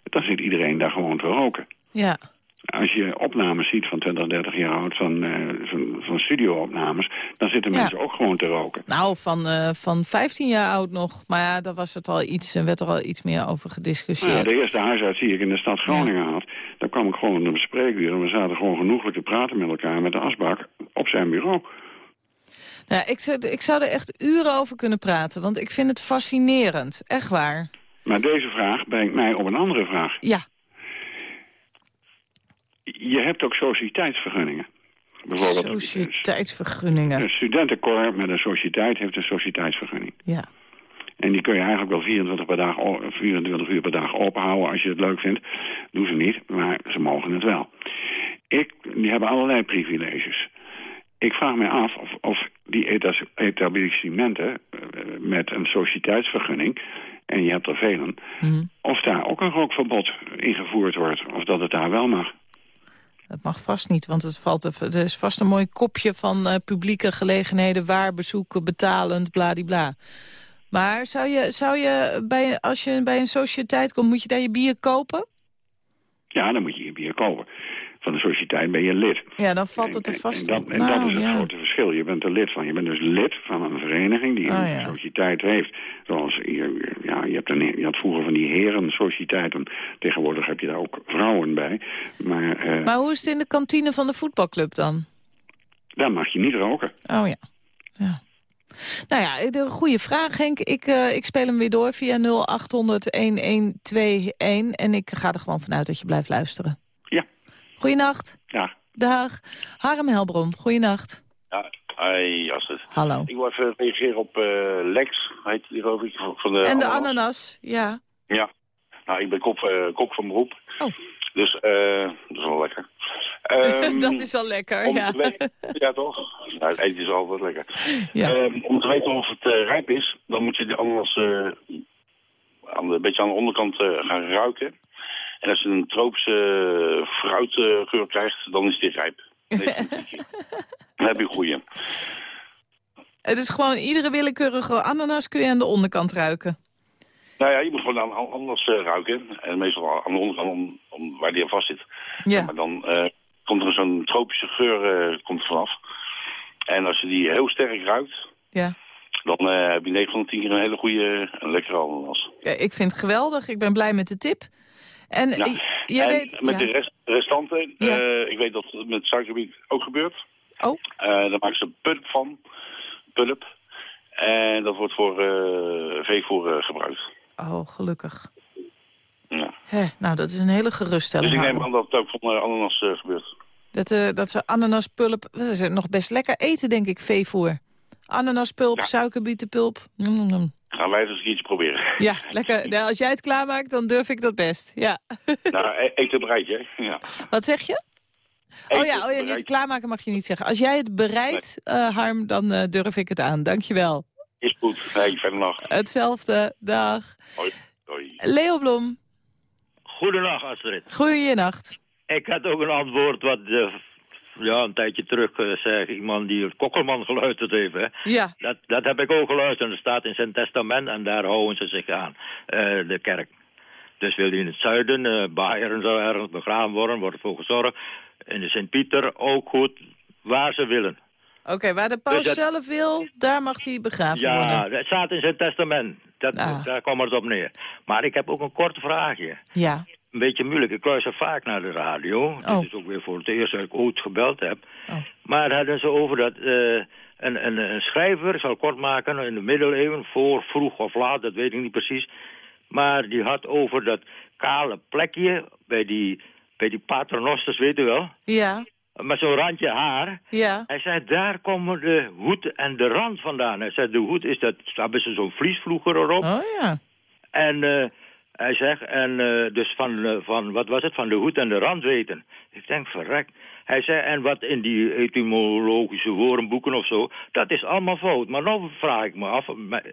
dan zit iedereen daar gewoon te roken. Ja. Als je opnames ziet van 20, 30 jaar oud, van, eh, van, van studio-opnames... dan zitten Ja. mensen ook gewoon te roken. Nou, van, eh, van 15 jaar oud nog. Maar ja, daar was het al iets, en werd er al iets meer over Nou ja, gediscussieerd. de eerste huisarts die ik in de stad Groningen had... daar kwam ik gewoon in een spreekuur... en we zaten gewoon genoeglijk te praten met elkaar met de asbak op zijn bureau. Nou, ik, zou, ik zou er echt uren over kunnen praten, want ik vind het fascinerend. Echt waar. Maar deze vraag brengt mij op een andere vraag. Ja. Je hebt ook sociëteitsvergunningen. Bijvoorbeeld Sociëteitsvergunningen. een studentencor met een sociëteit heeft een sociëteitsvergunning. Ja. En die kun je eigenlijk wel 24, per dag, o- 24 uur per dag openhouden als je het leuk vindt. Doen ze niet, maar ze mogen het wel. Ik, die hebben allerlei privileges. Ik vraag me af of, of die etablissementen eh, met een sociëteitsvergunning, en je hebt er velen, Mhm. of daar ook een rookverbod ingevoerd wordt, of dat het daar wel mag. Dat mag vast niet, want het valt er, er is vast een mooi kopje van eh, publieke gelegenheden... waar bezoeken, betalend, bladibla. Maar zou je, zou je bij, als je bij een sociëteit komt, moet je daar je bier kopen? Ja, dan moet je je bier kopen. Van de sociëteit ben je lid. Ja, dan valt het er vast en, dat, op. en dat Nou, is het ja. grote verschil. Je bent er lid van. Je bent dus lid van een vereniging die Oh, een ja. sociëteit heeft. Zoals je, ja, je, hebt een, je had vroeger van die heren-sociëteiten. Tegenwoordig heb je daar ook vrouwen bij. Maar, eh, Maar hoe is het in de kantine van de voetbalclub dan? daar mag je niet roken. Oh ja. ja. Nou ja, een goede vraag Henk. Ik, eh, ik speel hem weer door via 0800-1121. En ik ga er gewoon vanuit dat je blijft luisteren. Ja. Goeienacht. Ja. Dag. Harm Helbrom, goeienacht. Ja, hi Astrid. Hallo. Ik wil even reageren op eh, Lex, heet die geloof ik, van de en de ananas. ananas, ja. Ja, nou ik ben kok, eh, kok van beroep. Oh. Dus eh, dat is wel lekker. Ehm, dat is al lekker, ja. weten- ja toch? Nou, het eten is altijd lekker. Ja. Ehm, om te weten of het eh, rijp is, dan moet je de ananas eh, aan de, een beetje aan de onderkant eh, gaan ruiken. En als je een tropische eh, fruitgeur krijgt, dan is die rijp. Dan heb je een goeie. Het is gewoon iedere willekeurige ananas kun je aan de onderkant ruiken. Nou ja, je moet gewoon aan anders eh, ruiken. En meestal aan de onderkant om, om, waar die aan vast zit. Ja. Maar dan eh, komt er zo'n tropische geur eh, komt vanaf. En als je die heel sterk ruikt, Ja. dan heb je 9 van de 10 keer een hele goede, een lekkere ananas. Ja, ik vind het geweldig. Ik ben blij met de tip. En, en met de rest, restanten, eh, ik weet dat het met suikerbiet ook gebeurt. Oh. Uh, daar maken ze pulp van, pulp. En dat wordt voor eh, veevoer gebruikt. Oh, gelukkig. Ja. Nou, dat is een hele geruststelling. Dus ik neem aan dat het ook van ananas gebeurt. Dat, dat ze ananaspulp, dat is nog best lekker eten, denk ik, veevoer. Ananaspulp, ja. suikerbietenpulp. Mm. Gaan wij eens een keertje proberen. Ja, lekker. Nou, als jij het klaarmaakt, dan durf ik dat best. Ja. nou, e- eten bereid je, hè? Ja. Wat zeg je? Oh ja, oh ja niet bereid. klaarmaken mag je niet zeggen. Als jij het bereidt, eh, Harm, dan eh, durf ik het aan. Dankjewel. Is goed. Hey, fijne nacht. Hetzelfde. Dag. Hoi. Hoi. Leo Blom. Goedendag Astrid. Goeienacht. Ik had ook een antwoord wat eh, ja, een tijdje terug eh, zei iemand die het Kokkelman geluisterd heeft. Hè. Ja. Dat, dat heb ik ook geluisterd. Dat staat in zijn testament en daar houden ze zich aan, eh, de kerk. Dus wil hij in het zuiden, eh Bayern zou ergens begraven worden, wordt ervoor gezorgd. In de Sint-Pieter ook goed, waar ze willen. Oké, waar de paus Dus dat- zelf wil, daar mag hij begraven Ja, worden. dat staat in zijn testament. Dat, Ah. Daar komt het op neer. Maar ik heb ook een kort vraagje. Ja. Een beetje moeilijk. Ik luister vaak naar de radio. Oh. Dit is ook weer voor het eerst dat ik ooit gebeld heb. Oh. Maar hadden ze over dat eh, een, een, een schrijver, zal kort maken, in de middeleeuwen, voor, vroeg of laat, dat weet ik niet precies. Maar die had over dat kale plekje bij die, bij die paternosters, weet u wel? Ja, Met zo'n randje haar. ja. Hij zei, daar komen de hoed en de rand vandaan. Hij zei, de hoed is dat, daar hebben ze zo'n vliesvloeger erop. Oh ja. En eh, hij zegt, en eh, dus van, eh, van, wat was het, van de hoed en de rand weten. Ik denk, verrek. Hij zei, en wat in die etymologische woordenboeken of zo, dat is allemaal fout. Maar nou vraag ik me af,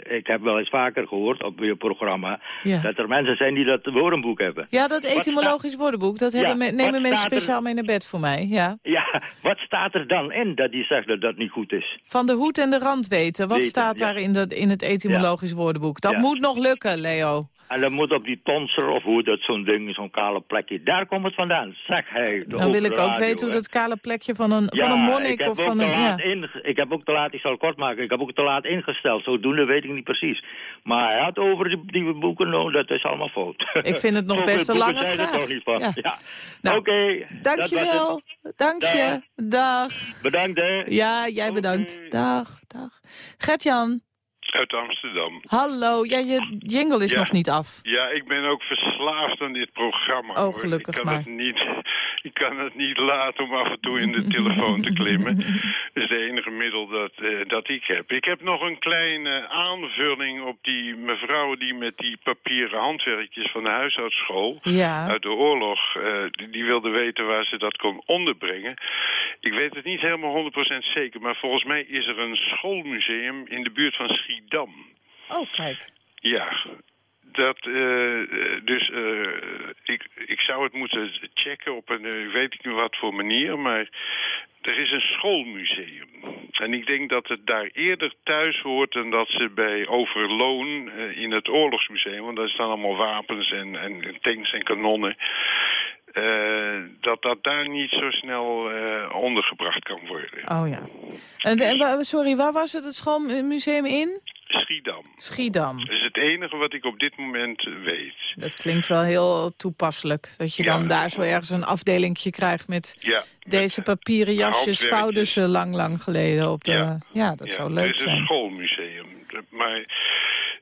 ik heb wel eens vaker gehoord op je programma, Ja. dat er mensen zijn die dat woordenboek hebben. Ja, dat etymologisch woordenboek, dat Ja, me- nemen mensen er- speciaal mee naar bed voor mij. Ja. Ja, wat staat er dan in dat die zegt dat dat niet goed is? Van de hoed en de rand weten. Wat Weten, staat ja. daar in, dat, in het etymologisch woordenboek? Dat moet nog lukken, Leo. En dan moet op die tonser, of hoe dat zo'n ding, zo'n kale plekje, daar komt het vandaan. Zeg hij. Dan wil ik ook weten hoe dat kale plekje van een, van een ik monnik of van een... Ja. ik heb ook te laat, ik zal het kort maken, ik heb ook te laat ingesteld. Zodoende weet ik niet precies. Maar hij had over die, die boeken, nou, dat is allemaal fout. Ik vind het nog best een lange zijn er vraag. toch niet van. Ja. Ja. Nou, Oké. Dankjewel. Dank je. Dag. Bedankt, hè. Ja, jij bedankt. Dag, dag. Gert-Jan, Uit Amsterdam. hallo. Ja, je jingle is Ja. nog niet af. Ja, ik ben ook verslaafd aan dit programma. Oh, gelukkig ik kan maar. Het niet, ik kan het niet laten om af en toe in de telefoon te klimmen. Dat is de enige middel dat, eh, dat ik heb. Ik heb nog een kleine aanvulling op die mevrouw die met die papieren handwerkjes van de huishoudschool Ja. uit de oorlog, eh, die, die wilde weten waar ze dat kon onderbrengen. Ik weet het niet helemaal 100% zeker, maar volgens mij is er een schoolmuseum in de buurt van Schiedam. Oh, kijk. Ja, dat, eh, dus eh, ik, ik zou het moeten checken op een, eh, weet ik niet wat voor manier, maar er is een schoolmuseum. En ik denk dat het daar eerder thuis hoort dan dat ze bij Overloon in het oorlogsmuseum, want daar staan allemaal wapens en, en tanks en kanonnen, eh, dat dat daar niet zo snel eh, ondergebracht kan worden. Oh ja. En, en sorry, waar was het, het schoolmuseum in? Schiedam. Schiedam. Dat is het enige wat ik op dit moment weet. Dat klinkt wel heel toepasselijk. Dat je dan daar zo ergens een afdelingje krijgt met Ja, deze papieren jasjes vouwden ze lang, lang geleden op de... Ja, dat ja, zou er leuk is een zijn. schoolmuseum. Maar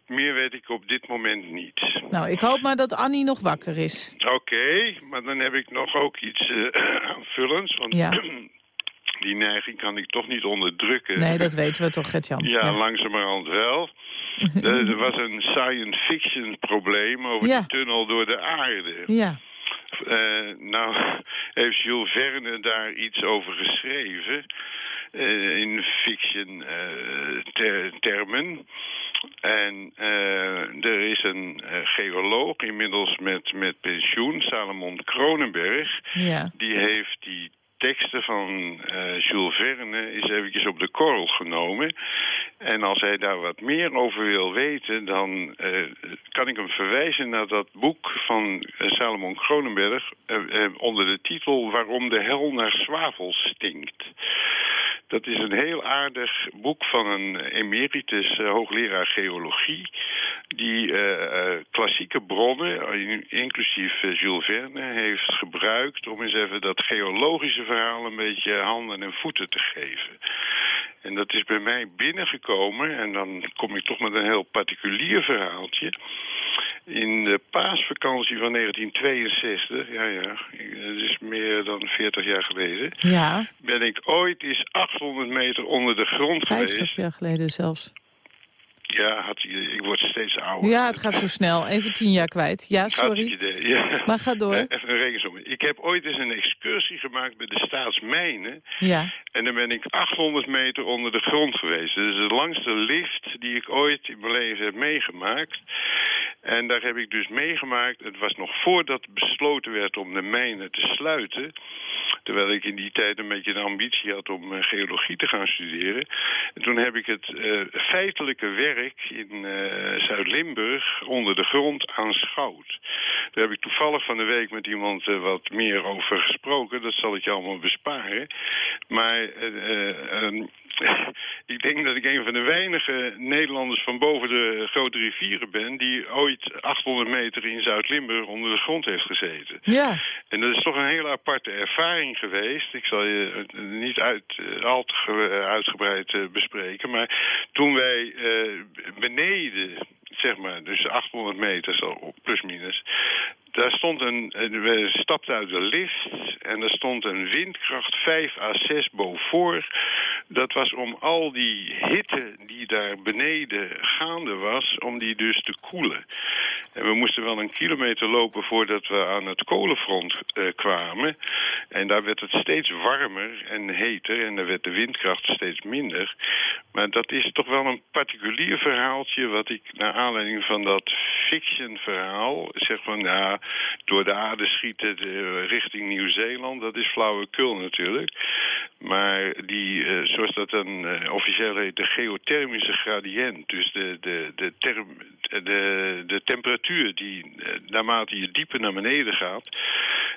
meer weet ik op dit moment niet. Nou, ik hoop maar dat Annie nog wakker is. Oké, maar dan heb ik nog ook iets eh, aanvullends. Want Ja. die neiging kan ik toch niet onderdrukken. Nee, dat weten we toch, Gert-Jan. Ja, langzamerhand wel. er, was een science fiction probleem over Ja. de tunnel door de aarde. Ja. Eh, nou, heeft Jules Verne daar iets over geschreven. eh, in fiction eh, ter- termen. En eh, er is een eh, geoloog, inmiddels met, met pensioen, Salomon Kronenberg. Ja. Die heeft die teksten van eh, Jules Verne eens eventjes op de korrel genomen. En als hij daar wat meer over wil weten, dan kan ik hem verwijzen naar dat boek van Salomon Kronenberg onder de titel Waarom de hel naar zwavel stinkt. Dat is een heel aardig boek van een emeritus eh, hoogleraar geologie... die eh, eh, klassieke bronnen, inclusief Jules Verne, heeft gebruikt... om eens even dat geologische verhaal een beetje handen en voeten te geven. En dat is bij mij binnengekomen. En dan kom ik toch met een heel particulier verhaaltje. In de paasvakantie van 1962, ja ja, dat is meer dan 40 jaar geleden... Ja, ben ik ooit eens 800 meter onder de grond 50 geweest. jaar geleden zelfs. Ja, had, ik word steeds ouder. Ja, het gaat zo snel. Even tien jaar kwijt. Ja, sorry. Idee, ja. Maar ga door. Even een rekensom. Ik heb ooit eens een excursie gemaakt bij de Staatsmijnen. Ja. En dan ben ik 800 meter onder de grond geweest. Dat is de langste lift die ik ooit in mijn leven heb meegemaakt. En daar heb ik dus meegemaakt. Het was nog voordat besloten werd om de mijnen te sluiten. Terwijl ik in die tijd een beetje de ambitie had om eh, geologie te gaan studeren. En toen heb ik het eh, feitelijke werk in eh, Zuid-Limburg onder de grond aanschouwd. Daar heb ik toevallig van de week met iemand wat meer over gesproken. Dat zal ik je allemaal besparen. Maar eh, eh, ehm, ik denk dat ik een van de weinige Nederlanders van boven de grote rivieren ben... die ooit 800 meter in Zuid-Limburg onder de grond heeft gezeten. Ja. En dat is toch een hele aparte ervaring geweest. Ik zal je niet uit, al te ge- uitgebreid eh, bespreken. Maar toen wij eh, beneden, zeg maar, dus 800 meter, zo plus minus... Daar stond een, we stapten uit de lift en er stond een windkracht 5 à 6 boven. Dat was om al die hitte die daar beneden gaande was, om die dus te koelen. En we moesten wel een kilometer lopen voordat we aan het kolenfront eh, kwamen. En daar werd het steeds warmer en heter en daar werd de windkracht steeds minder. Maar dat is toch wel een particulier verhaaltje wat ik naar aanleiding van dat fiction verhaal zeg van ja, door de aarde schieten de- richting Nieuw-Zeeland, dat is flauwekul natuurlijk. Maar die, eh, zoals dat dan eh, officieel heet, de geothermische gradient, dus de, de, de, term, de, de temperatuur die eh, naarmate je dieper naar beneden gaat,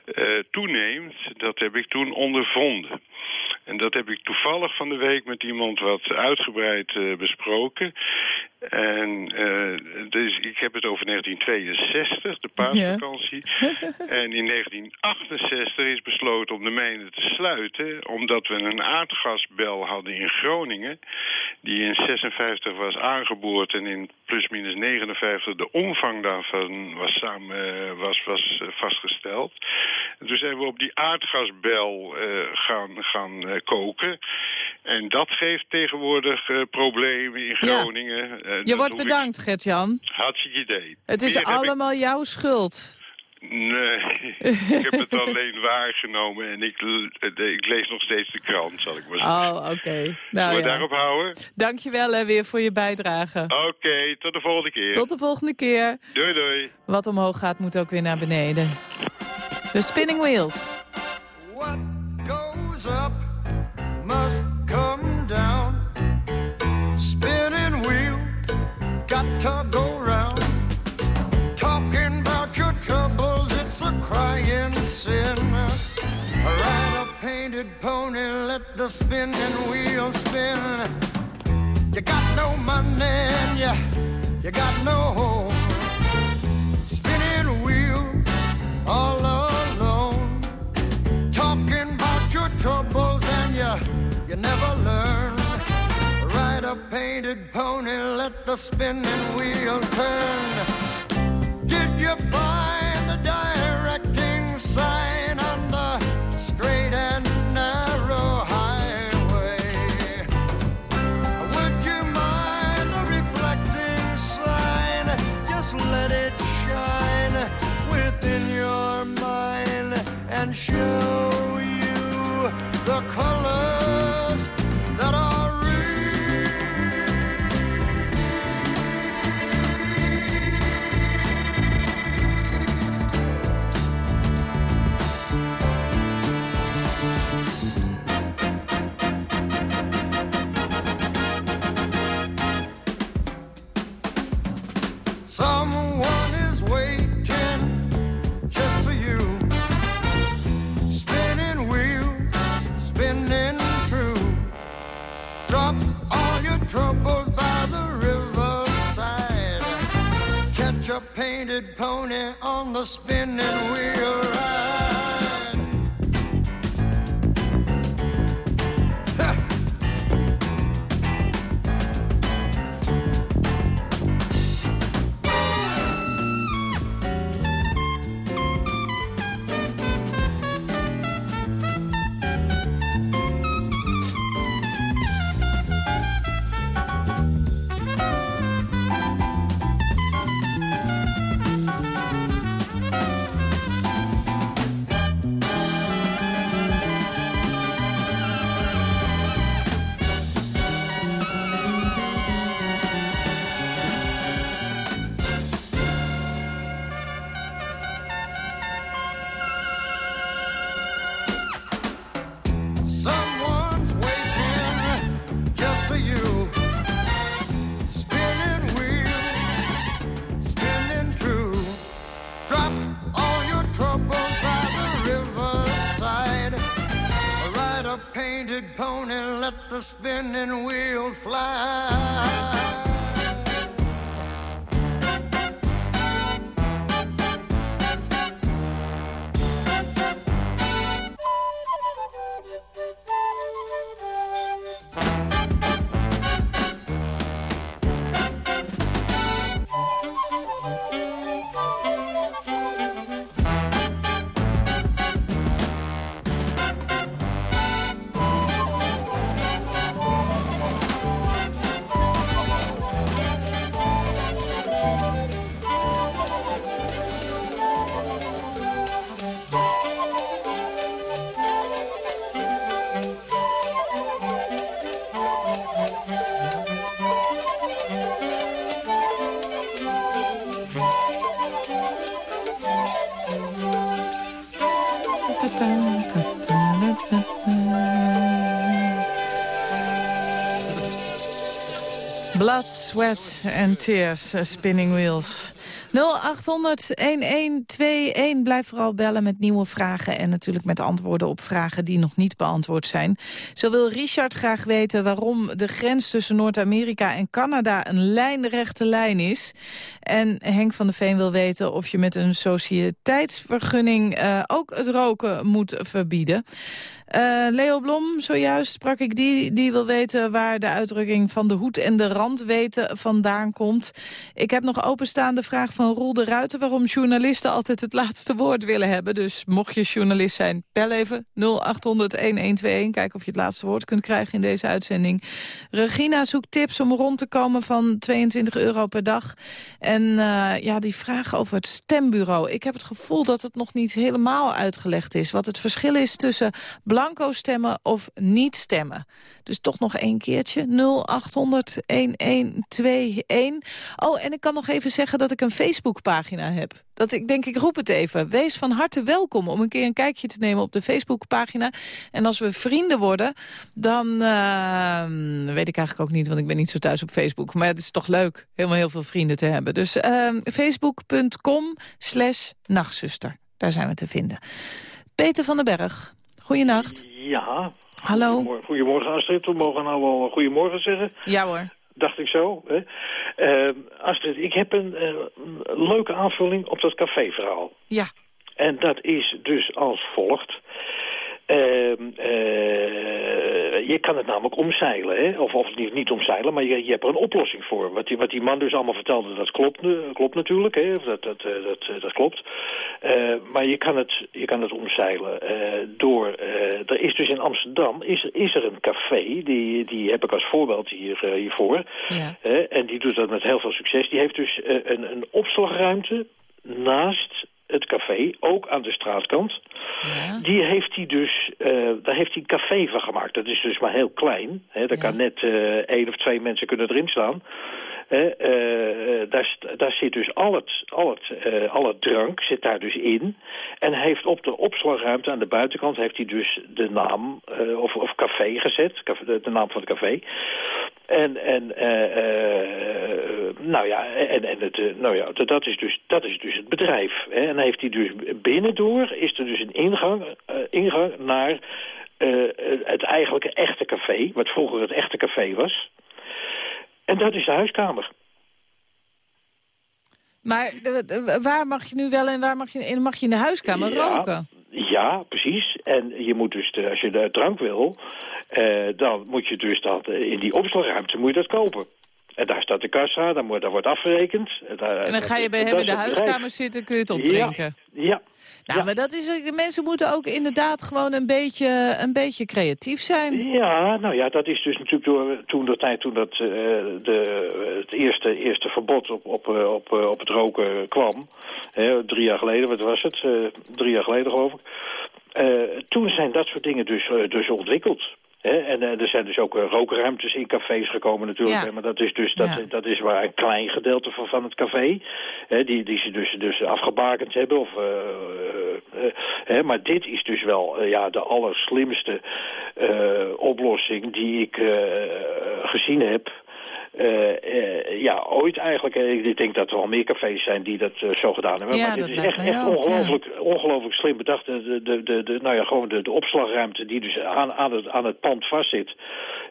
eh, toeneemt, dat heb ik toen ondervonden. En dat heb ik toevallig van de week met iemand wat uitgebreid eh, besproken. En eh, dus ik heb het over 1962, de paasvakantie. en in 1968 is besloten om de mijnen te sluiten... omdat we een aardgasbel hadden in Groningen... die in 56 was aangeboord en in plusminus 59 de omvang daarvan was, samen, eh, was, was eh, vastgesteld. En toen zijn we op die aardgasbel gaan, gaan koken. En dat geeft tegenwoordig eh, problemen in Ja. Groningen. Eh, Je wordt ik- bedankt, Gert-Jan. Hartstikke idee. Het is Meer heb ik- allemaal jouw schuld. Nee, ik heb het alleen waargenomen en ik, eh, ik lees nog steeds de krant, zal ik maar zeggen. Oh, oké. Zullen Nou we ja. daarop houden? Dankjewel hè, weer voor je bijdrage. Oké, tot de volgende keer. Tot de volgende keer. Doei doei. Wat omhoog gaat, moet ook weer naar beneden. De Spinning Wheels. The spinning wheel spin. You got no money and you, you got no home. Spinning wheel, all alone talking about your troubles and you you never learn. Ride a painted pony, let the spinning wheel turn. Did you find the directing sign show you the colors sweat and tears, uh, spinning wheels. 0800-1121. Blijf vooral bellen met nieuwe vragen... en natuurlijk met antwoorden op vragen die nog niet beantwoord zijn. Zo wil Richard graag weten waarom de grens tussen Noord-Amerika en Canada... een lijnrechte lijn is. En Henk van der Veen wil weten of je met een sociëteitsvergunning... Uh, ook het roken moet verbieden. Uh, Leo Blom, zojuist sprak ik die. Die wil weten waar de uitdrukking van de hoed en de rand weten vandaan komt. Ik heb nog openstaande vraag van Roel de Ruiter... waarom journalisten altijd het laatste woord willen hebben. Dus mocht je journalist zijn, bel even 0800-1121. Kijken of je het laatste woord kunt krijgen in deze uitzending. Regina zoekt tips om rond te komen van 22 euro per dag. En uh, ja, die vraag over het stembureau. Ik heb het gevoel dat het nog niet helemaal uitgelegd is. Wat het verschil is tussen blanco stemmen of niet stemmen. Dus toch nog één keertje. 0800-1121. Oh, en ik kan nog even zeggen dat ik een Facebookpagina heb. Dat ik denk, ik roep het even. Wees van harte welkom om een keer een kijkje te nemen op de Facebookpagina. En als we vrienden worden, dan uh, weet ik eigenlijk ook niet... want ik ben niet zo thuis op Facebook. Maar het is toch leuk, helemaal heel veel vrienden te hebben. Dus uh, facebook.com slash nachtzuster. Daar zijn we te vinden. Peter van den Berg, goeienacht. Ja. Hallo. Goedemorgen, goedemorgen Astrid, we mogen nou wel goedemorgen zeggen. Ja hoor. Dacht ik zo. Hè? Uh, Astrid, ik heb een uh, leuke aanvulling op dat caféverhaal. Ja. En dat is dus als volgt. Uh, je kan het namelijk omzeilen, hè? of, of niet, niet omzeilen, maar je, je hebt er een oplossing voor. Wat die, wat die man dus allemaal vertelde, dat klopt, klopt natuurlijk, hè? Dat, dat, dat, dat klopt. Uh, maar je kan het, je kan het omzeilen door... er is dus in Amsterdam is, is er een café, die, die heb ik als voorbeeld hier, hiervoor. Ja. en die doet dat met heel veel succes. Die heeft dus een, een opslagruimte naast het café, ook aan de straatkant. Ja. Die heeft hij dus, uh, daar heeft hij een café van gemaakt. Dat is dus maar heel klein. Hè. Daar ja. kan net uh, één of twee mensen kunnen erin staan. Uh, daar, daar zit dus al het, al, het, al het drank zit daar dus in. En heeft op de opslagruimte aan de buitenkant heeft hij dus de naam of, of café gezet. De, de naam van het café. En, en nou ja, en, en het, nou ja, dat is dus, dat is dus het bedrijf. Hè. En heeft hij dus binnendoor, is er dus een ingang, uh, ingang naar uh, het eigenlijke echte café, wat vroeger het echte café was. En dat is de huiskamer. Maar waar mag je nu wel en waar mag je, mag je in de huiskamer ja, roken? Ja, precies. En je moet dus, de, als je de drank wil, uh, dan moet je dus dat in die opslagruimte moet je dat kopen. En daar staat de kassa, daar, moet, daar wordt afgerekend. Daar, en dan ga je bij hem in de huiskamer zitten, kun je het opdrinken. Ja, ja. Nou, ja. maar dat is, de mensen moeten ook inderdaad gewoon een beetje, een beetje creatief zijn. Ja, nou ja, dat is dus natuurlijk door toen de tijd toen dat, uh, de, het eerste, eerste verbod op, op, op, op het roken kwam. Hè, drie jaar geleden, wat was het? Uh, drie jaar geleden geloof ik. Uh, toen zijn dat soort dingen dus, dus ontwikkeld. En uh, er zijn dus ook uh, rookruimtes in cafés gekomen natuurlijk. Ja. Maar dat is dus dat, Ja. dat is waar een klein gedeelte van, van het café. Die, die ze dus, dus afgebakend hebben. Of, uh, hè, maar dit is dus wel ja, de allerslimste oplossing die ik gezien heb. Eh, eh, ja, ooit eigenlijk. eh, Ik denk dat er wel meer cafés zijn die dat zo gedaan hebben. Ja, maar dit dat is echt, ongelooflijk, ongelooflijk slim bedacht. De, de, de, de, nou ja, gewoon de, de opslagruimte die dus aan, aan, het, aan het pand vastzit.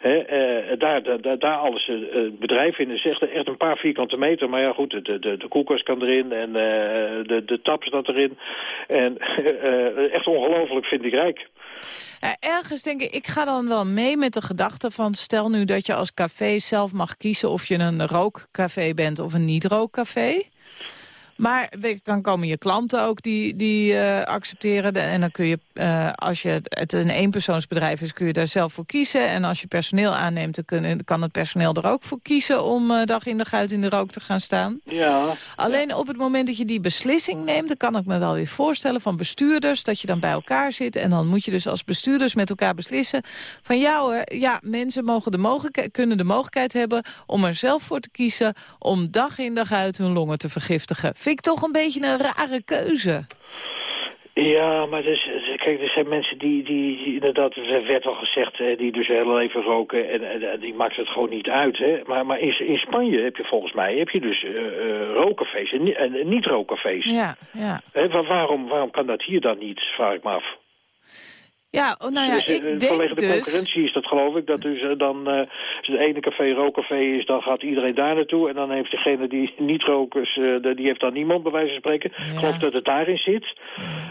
Hè, daar, daar, daar alles het bedrijf in is echt, echt een paar vierkante meter. Maar ja, goed, de, de, de koelkast kan erin en de, de tap staat erin. En echt ongelooflijk vind ik rijk. Ja, ergens denk ik, ik ga dan wel mee met de gedachte van... stel nu dat je als café zelf mag kiezen of je een rookcafé bent of een niet-rookcafé. Maar weet dan komen je klanten ook die, die eh, accepteren. de- En dan kun je, eh, als je het een eenpersoonsbedrijf is, kun je daar zelf voor kiezen. En als je personeel aanneemt, dan kan het personeel er ook voor kiezen... om eh, dag in dag uit in de rook te gaan staan. Ja. Alleen op het moment dat je die beslissing neemt... dan kan ik me wel weer voorstellen van bestuurders... dat je dan bij elkaar zit en dan moet je dus als bestuurders met elkaar beslissen... van ja hoor, ja, mensen mogen de mogelijkheid, kunnen de mogelijkheid hebben... om er zelf voor te kiezen om dag in dag uit hun longen te vergiftigen. Vind ik toch een beetje een rare keuze. Ja, maar dus, kijk, er zijn mensen die, die, die inderdaad, er werd al gezegd, hè, die dus heel leven roken en, en, die maakt het gewoon niet uit. Hè. Maar, maar in, in Spanje heb je volgens mij heb je dus eh, rookcafés en, ni- en niet-rookcafés. Ja, ja. Hè, wa- waarom, waarom kan dat hier dan niet, vraag ik me af. Ja, oh, nou ja, Dus, eh, ik vanwege denk de dus... concurrentie is dat geloof ik, dat dus eh, dan, eh, als het ene café rookcafé is, dan gaat iedereen daar naartoe. En dan heeft degene die niet rokers, eh, de- die heeft dan niemand bij wijze van spreken. Ik geloof dat het daarin zit.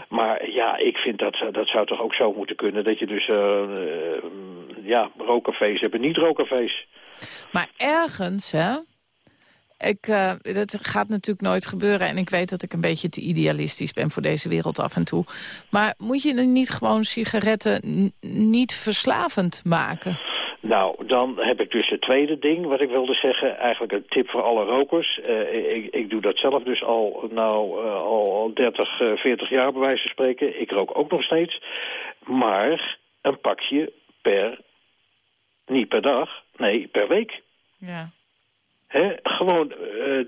Maar ja, ik vind dat, eh, dat zou toch ook zo moeten kunnen, dat je dus, eh, eh, ja, rookcafés hebt en niet rookcafés. Maar ergens, hè... Ik, eh, dat gaat natuurlijk nooit gebeuren. En ik weet dat ik een beetje te idealistisch ben voor deze wereld af en toe. Maar moet je niet gewoon sigaretten niet verslavend maken? Nou, dan heb ik dus het tweede ding wat ik wilde zeggen. Eigenlijk een tip voor alle rokers. Eh, ik, ik doe dat zelf dus al, nou, eh, al, al 30, eh, 40 jaar bij wijze van spreken. Ik rook ook nog steeds. Maar een pakje per, niet per dag, nee, per week. Ja. Gewoon eh,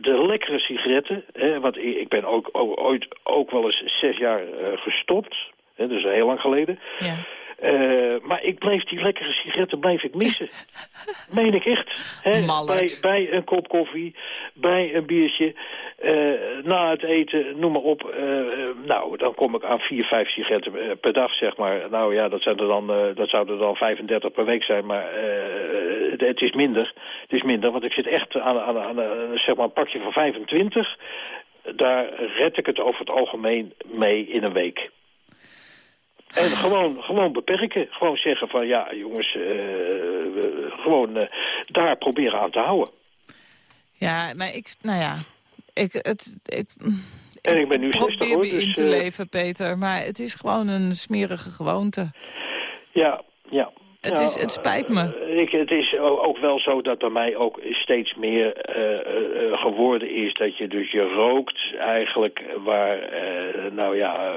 de lekkere sigaretten. Want ik ben ook, ooit ook wel eens zes jaar eh, gestopt. Dus heel lang geleden. Ja. Eh, maar ik bleef die lekkere sigaretten blijf ik missen. Meen ik echt. Hè? Bij, bij een kop koffie, bij een biertje, eh, na het eten, noem maar op. eh, nou, dan kom ik aan vier, vijf sigaretten per dag, zeg maar. Nou ja, dat, zijn er dan, dat zouden er dan 35 per week zijn, maar het, het is minder. Het is minder, want ik zit echt aan, aan, aan, aan zeg maar een pakje van 25. Daar red ik het over het algemeen mee in een week. En gewoon, gewoon beperken. Gewoon zeggen van ja, jongens, eh, we- gewoon eh, daar proberen aan te houden. Ja, maar ik, nou ja, ik, het, ik, En ik ben nu 60 probeer hoor. Dus, in te eh, leven, Peter. Maar het is gewoon een smerige gewoonte. Ja, ja. Het, Nou, is, het spijt me. eh, Ik, het is ook wel zo dat bij mij ook steeds meer eh, eh, geworden is dat je dus je rookt eigenlijk waar, nou ja,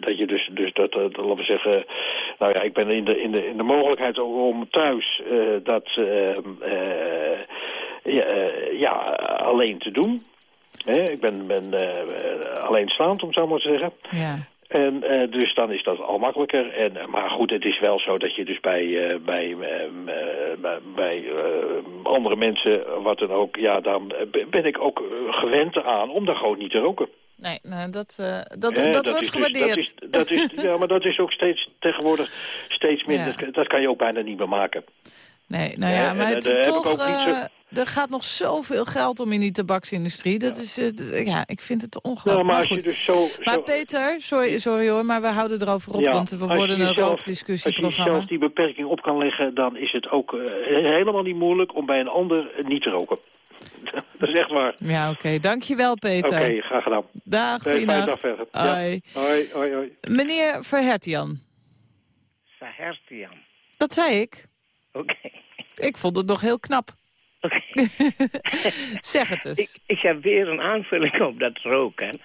dat je dus, dus dat, dat, laten we zeggen, nou ja, ik ben in de, in de, in de mogelijkheid ook om thuis dat ja, ja, alleen te doen. Hè, ik ben, ben eh, alleenstaand, om het zo maar te zeggen. Ja. En eh, dus dan is dat al makkelijker. En, eh, maar goed, het is wel zo dat je dus bij, eh, bij, bij, andere mensen, wat dan ook, ja, dan ben ik ook gewend aan om daar gewoon niet te roken. Nee, nou, dat, dat, Hè, dat, wordt dus- gewaardeerd. dat, is, dat is, ja, maar dat is ook steeds tegenwoordig steeds minder. Dat, dat kan je ook bijna niet meer maken. Nee, nou Ja, maar eh, het, toch, zo- eh, er gaat nog zoveel geld om in die tabaksindustrie. Dat is, eh, ja, ik vind het ongelooflijk. Nou, maar als goed. je dus zo... Maar zo Peter, sorry, sorry hoor, maar we houden erover op, Ja, want we worden een rookdiscussieprogramma. Als je jezelf die beperking op kan leggen, dan is het ook helemaal niet moeilijk om bij een ander niet te roken. dat is echt waar. Ja, oké. Dankjewel, Peter. Oké, graag gedaan. Dag, Fijne goeienacht. dag verder. Ja. Hoi. Hoi, hoi, hoi. Meneer Verhertian, Sahertian. dat zei ik. Oké. Ik vond het nog heel knap. zeg het eens. Ik, ik heb weer een aanvulling op dat roken.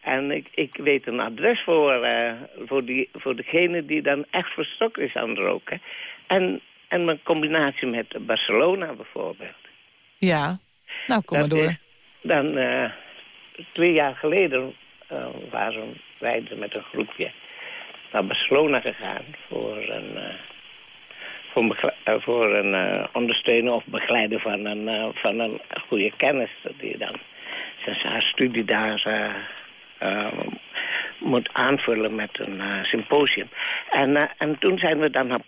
En ik, ik weet een adres voor, eh, voor, die, voor degene die dan echt verstokt is aan het roken. En, en een combinatie met Barcelona bijvoorbeeld. Ja, nou kom maar door. is Dan eh, twee jaar geleden eh, waren wij met een groepje naar Barcelona gegaan voor een, voor, eh, voor een eh, ondersteuner of begeleider van een, eh, van een goede kennis. Die dan zijn studie daar eh, moet aanvullen met een symposium. En, en toen zijn we dan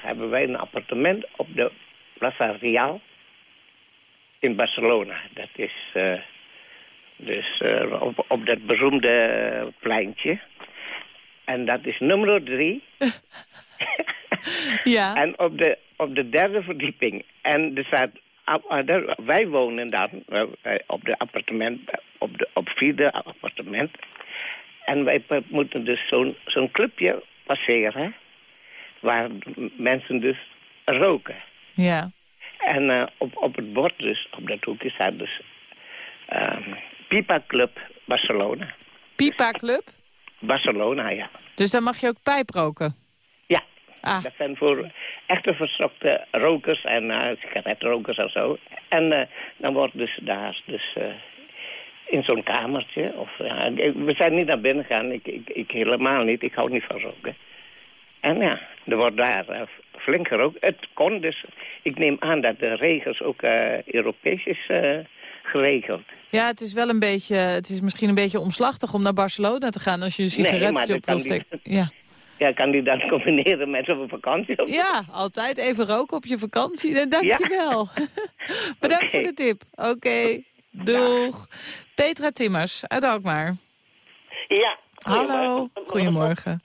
hebben wij een appartement op de Plaza Real in Barcelona. Dat is dus op, op dat beroemde pleintje. En dat is nummer drie. ja. En op de, op de derde verdieping. En er staat, ah, ah, wij wonen dan eh, op de appartement, op de op vierde appartement. En wij moeten dus zo'n zo'n clubje passeren, waar mensen dus roken. Ja. En eh, op, op het bord dus, op dat hoekje staat dus ehm, Pipa Club Barcelona. Pipa Club? Barcelona, ja. Dus dan mag je ook pijp roken? Ja. Ah. Dat zijn voor echte verstokte rokers en eh sigaretrokers en zo. En eh, dan wordt dus daar dus eh, in zo'n kamertje. Of, ja, we zijn niet naar binnen gegaan, ik, ik, ik helemaal niet. Ik hou niet van roken. En ja, er wordt daar flink gerookt. Het kon dus. Ik neem aan dat de regels ook Europees is geregeld. Ja, het is wel een beetje, het is misschien een beetje omslachtig om naar Barcelona te gaan als je een sigaretje dat op wil steken. Ja. Ja, kan die dan combineren met een vakantie? Of ja, altijd even roken op je vakantie. Eh, Dank je wel. Bedankt voor de tip. Oké, doeg. Petra Timmers uit Alkmaar. Ja. Hallo, goedemorgen.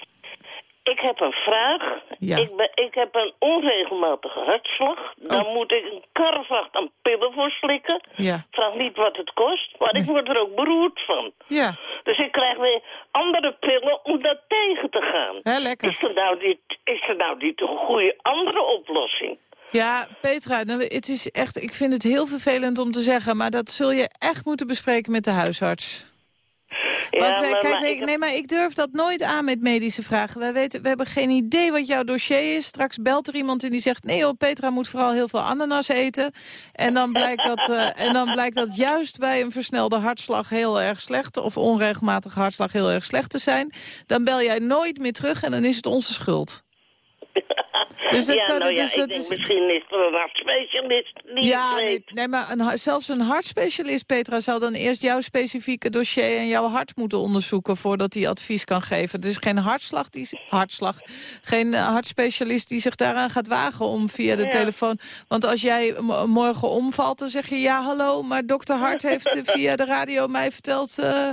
Ik heb een vraag. Ja. Ik, ben, ik heb een onregelmatige hartslag. Dan moet ik een karrevracht aan pillen voor slikken. Ja. Vraag niet wat het kost, maar ik word er ook beroerd van. Ja. Dus ik krijg weer andere pillen om dat tegen te gaan. Lekker. Is er nou niet, is er nou niet een goede andere oplossing? Ja, Petra, nou, het is echt, ik vind het heel vervelend om te zeggen... maar dat zul je echt moeten bespreken met de huisarts. Want wij, maar- kijk, maar nee, ik nee, maar ik durf dat nooit aan met medische vragen. Wij weten, we hebben geen idee wat jouw dossier is. Straks belt er iemand en die zegt... nee joh, Petra moet vooral heel veel ananas eten. En dan blijkt dat, eh, en dan blijkt dat juist bij een versnelde hartslag heel erg slecht... of onregelmatige hartslag heel erg slecht te zijn. Dan bel jij nooit meer terug en dan is het onze schuld. Dus dat ja, kan- nou ja, dus ik dat denk is- misschien is er een hartspecialist die Ja, nee, nee, maar een, zelfs een hartspecialist, Petra, zal dan eerst jouw specifieke dossier en jouw hart moeten onderzoeken voordat hij advies kan geven. Is geen hartslag, die, hartslag, geen eh, hartspecialist die zich daaraan gaat wagen om via de Ja. telefoon. Want als jij morgen omvalt, dan zeg je ja, hallo, maar dokter Hart heeft eh, via de radio mij verteld. eh,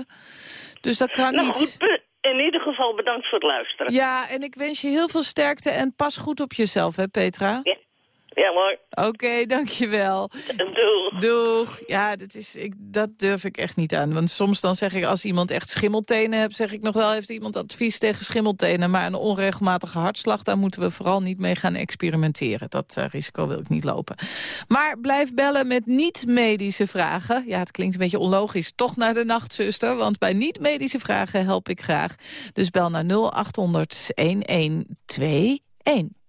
dus dat kan Nou niet. goed, in ieder geval bedankt voor het luisteren. Ja, en ik wens je heel veel sterkte en pas goed op jezelf, hè, Petra? Ja, ja hoor. Oké, dankjewel. Doeg. Doeg. Ja, dat, is, ik, dat durf ik echt niet aan. Want soms dan zeg ik, als iemand echt schimmeltenen hebt... zeg ik nog wel, heeft iemand advies tegen schimmeltenen. Maar een onregelmatige hartslag, daar moeten we vooral niet mee gaan experimenteren. Dat eh, risico wil ik niet lopen. Maar blijf bellen met niet-medische vragen. Ja, het klinkt een beetje onlogisch. Toch naar de nachtzuster, want bij niet-medische vragen help ik graag. Dus bel naar 0800 1121.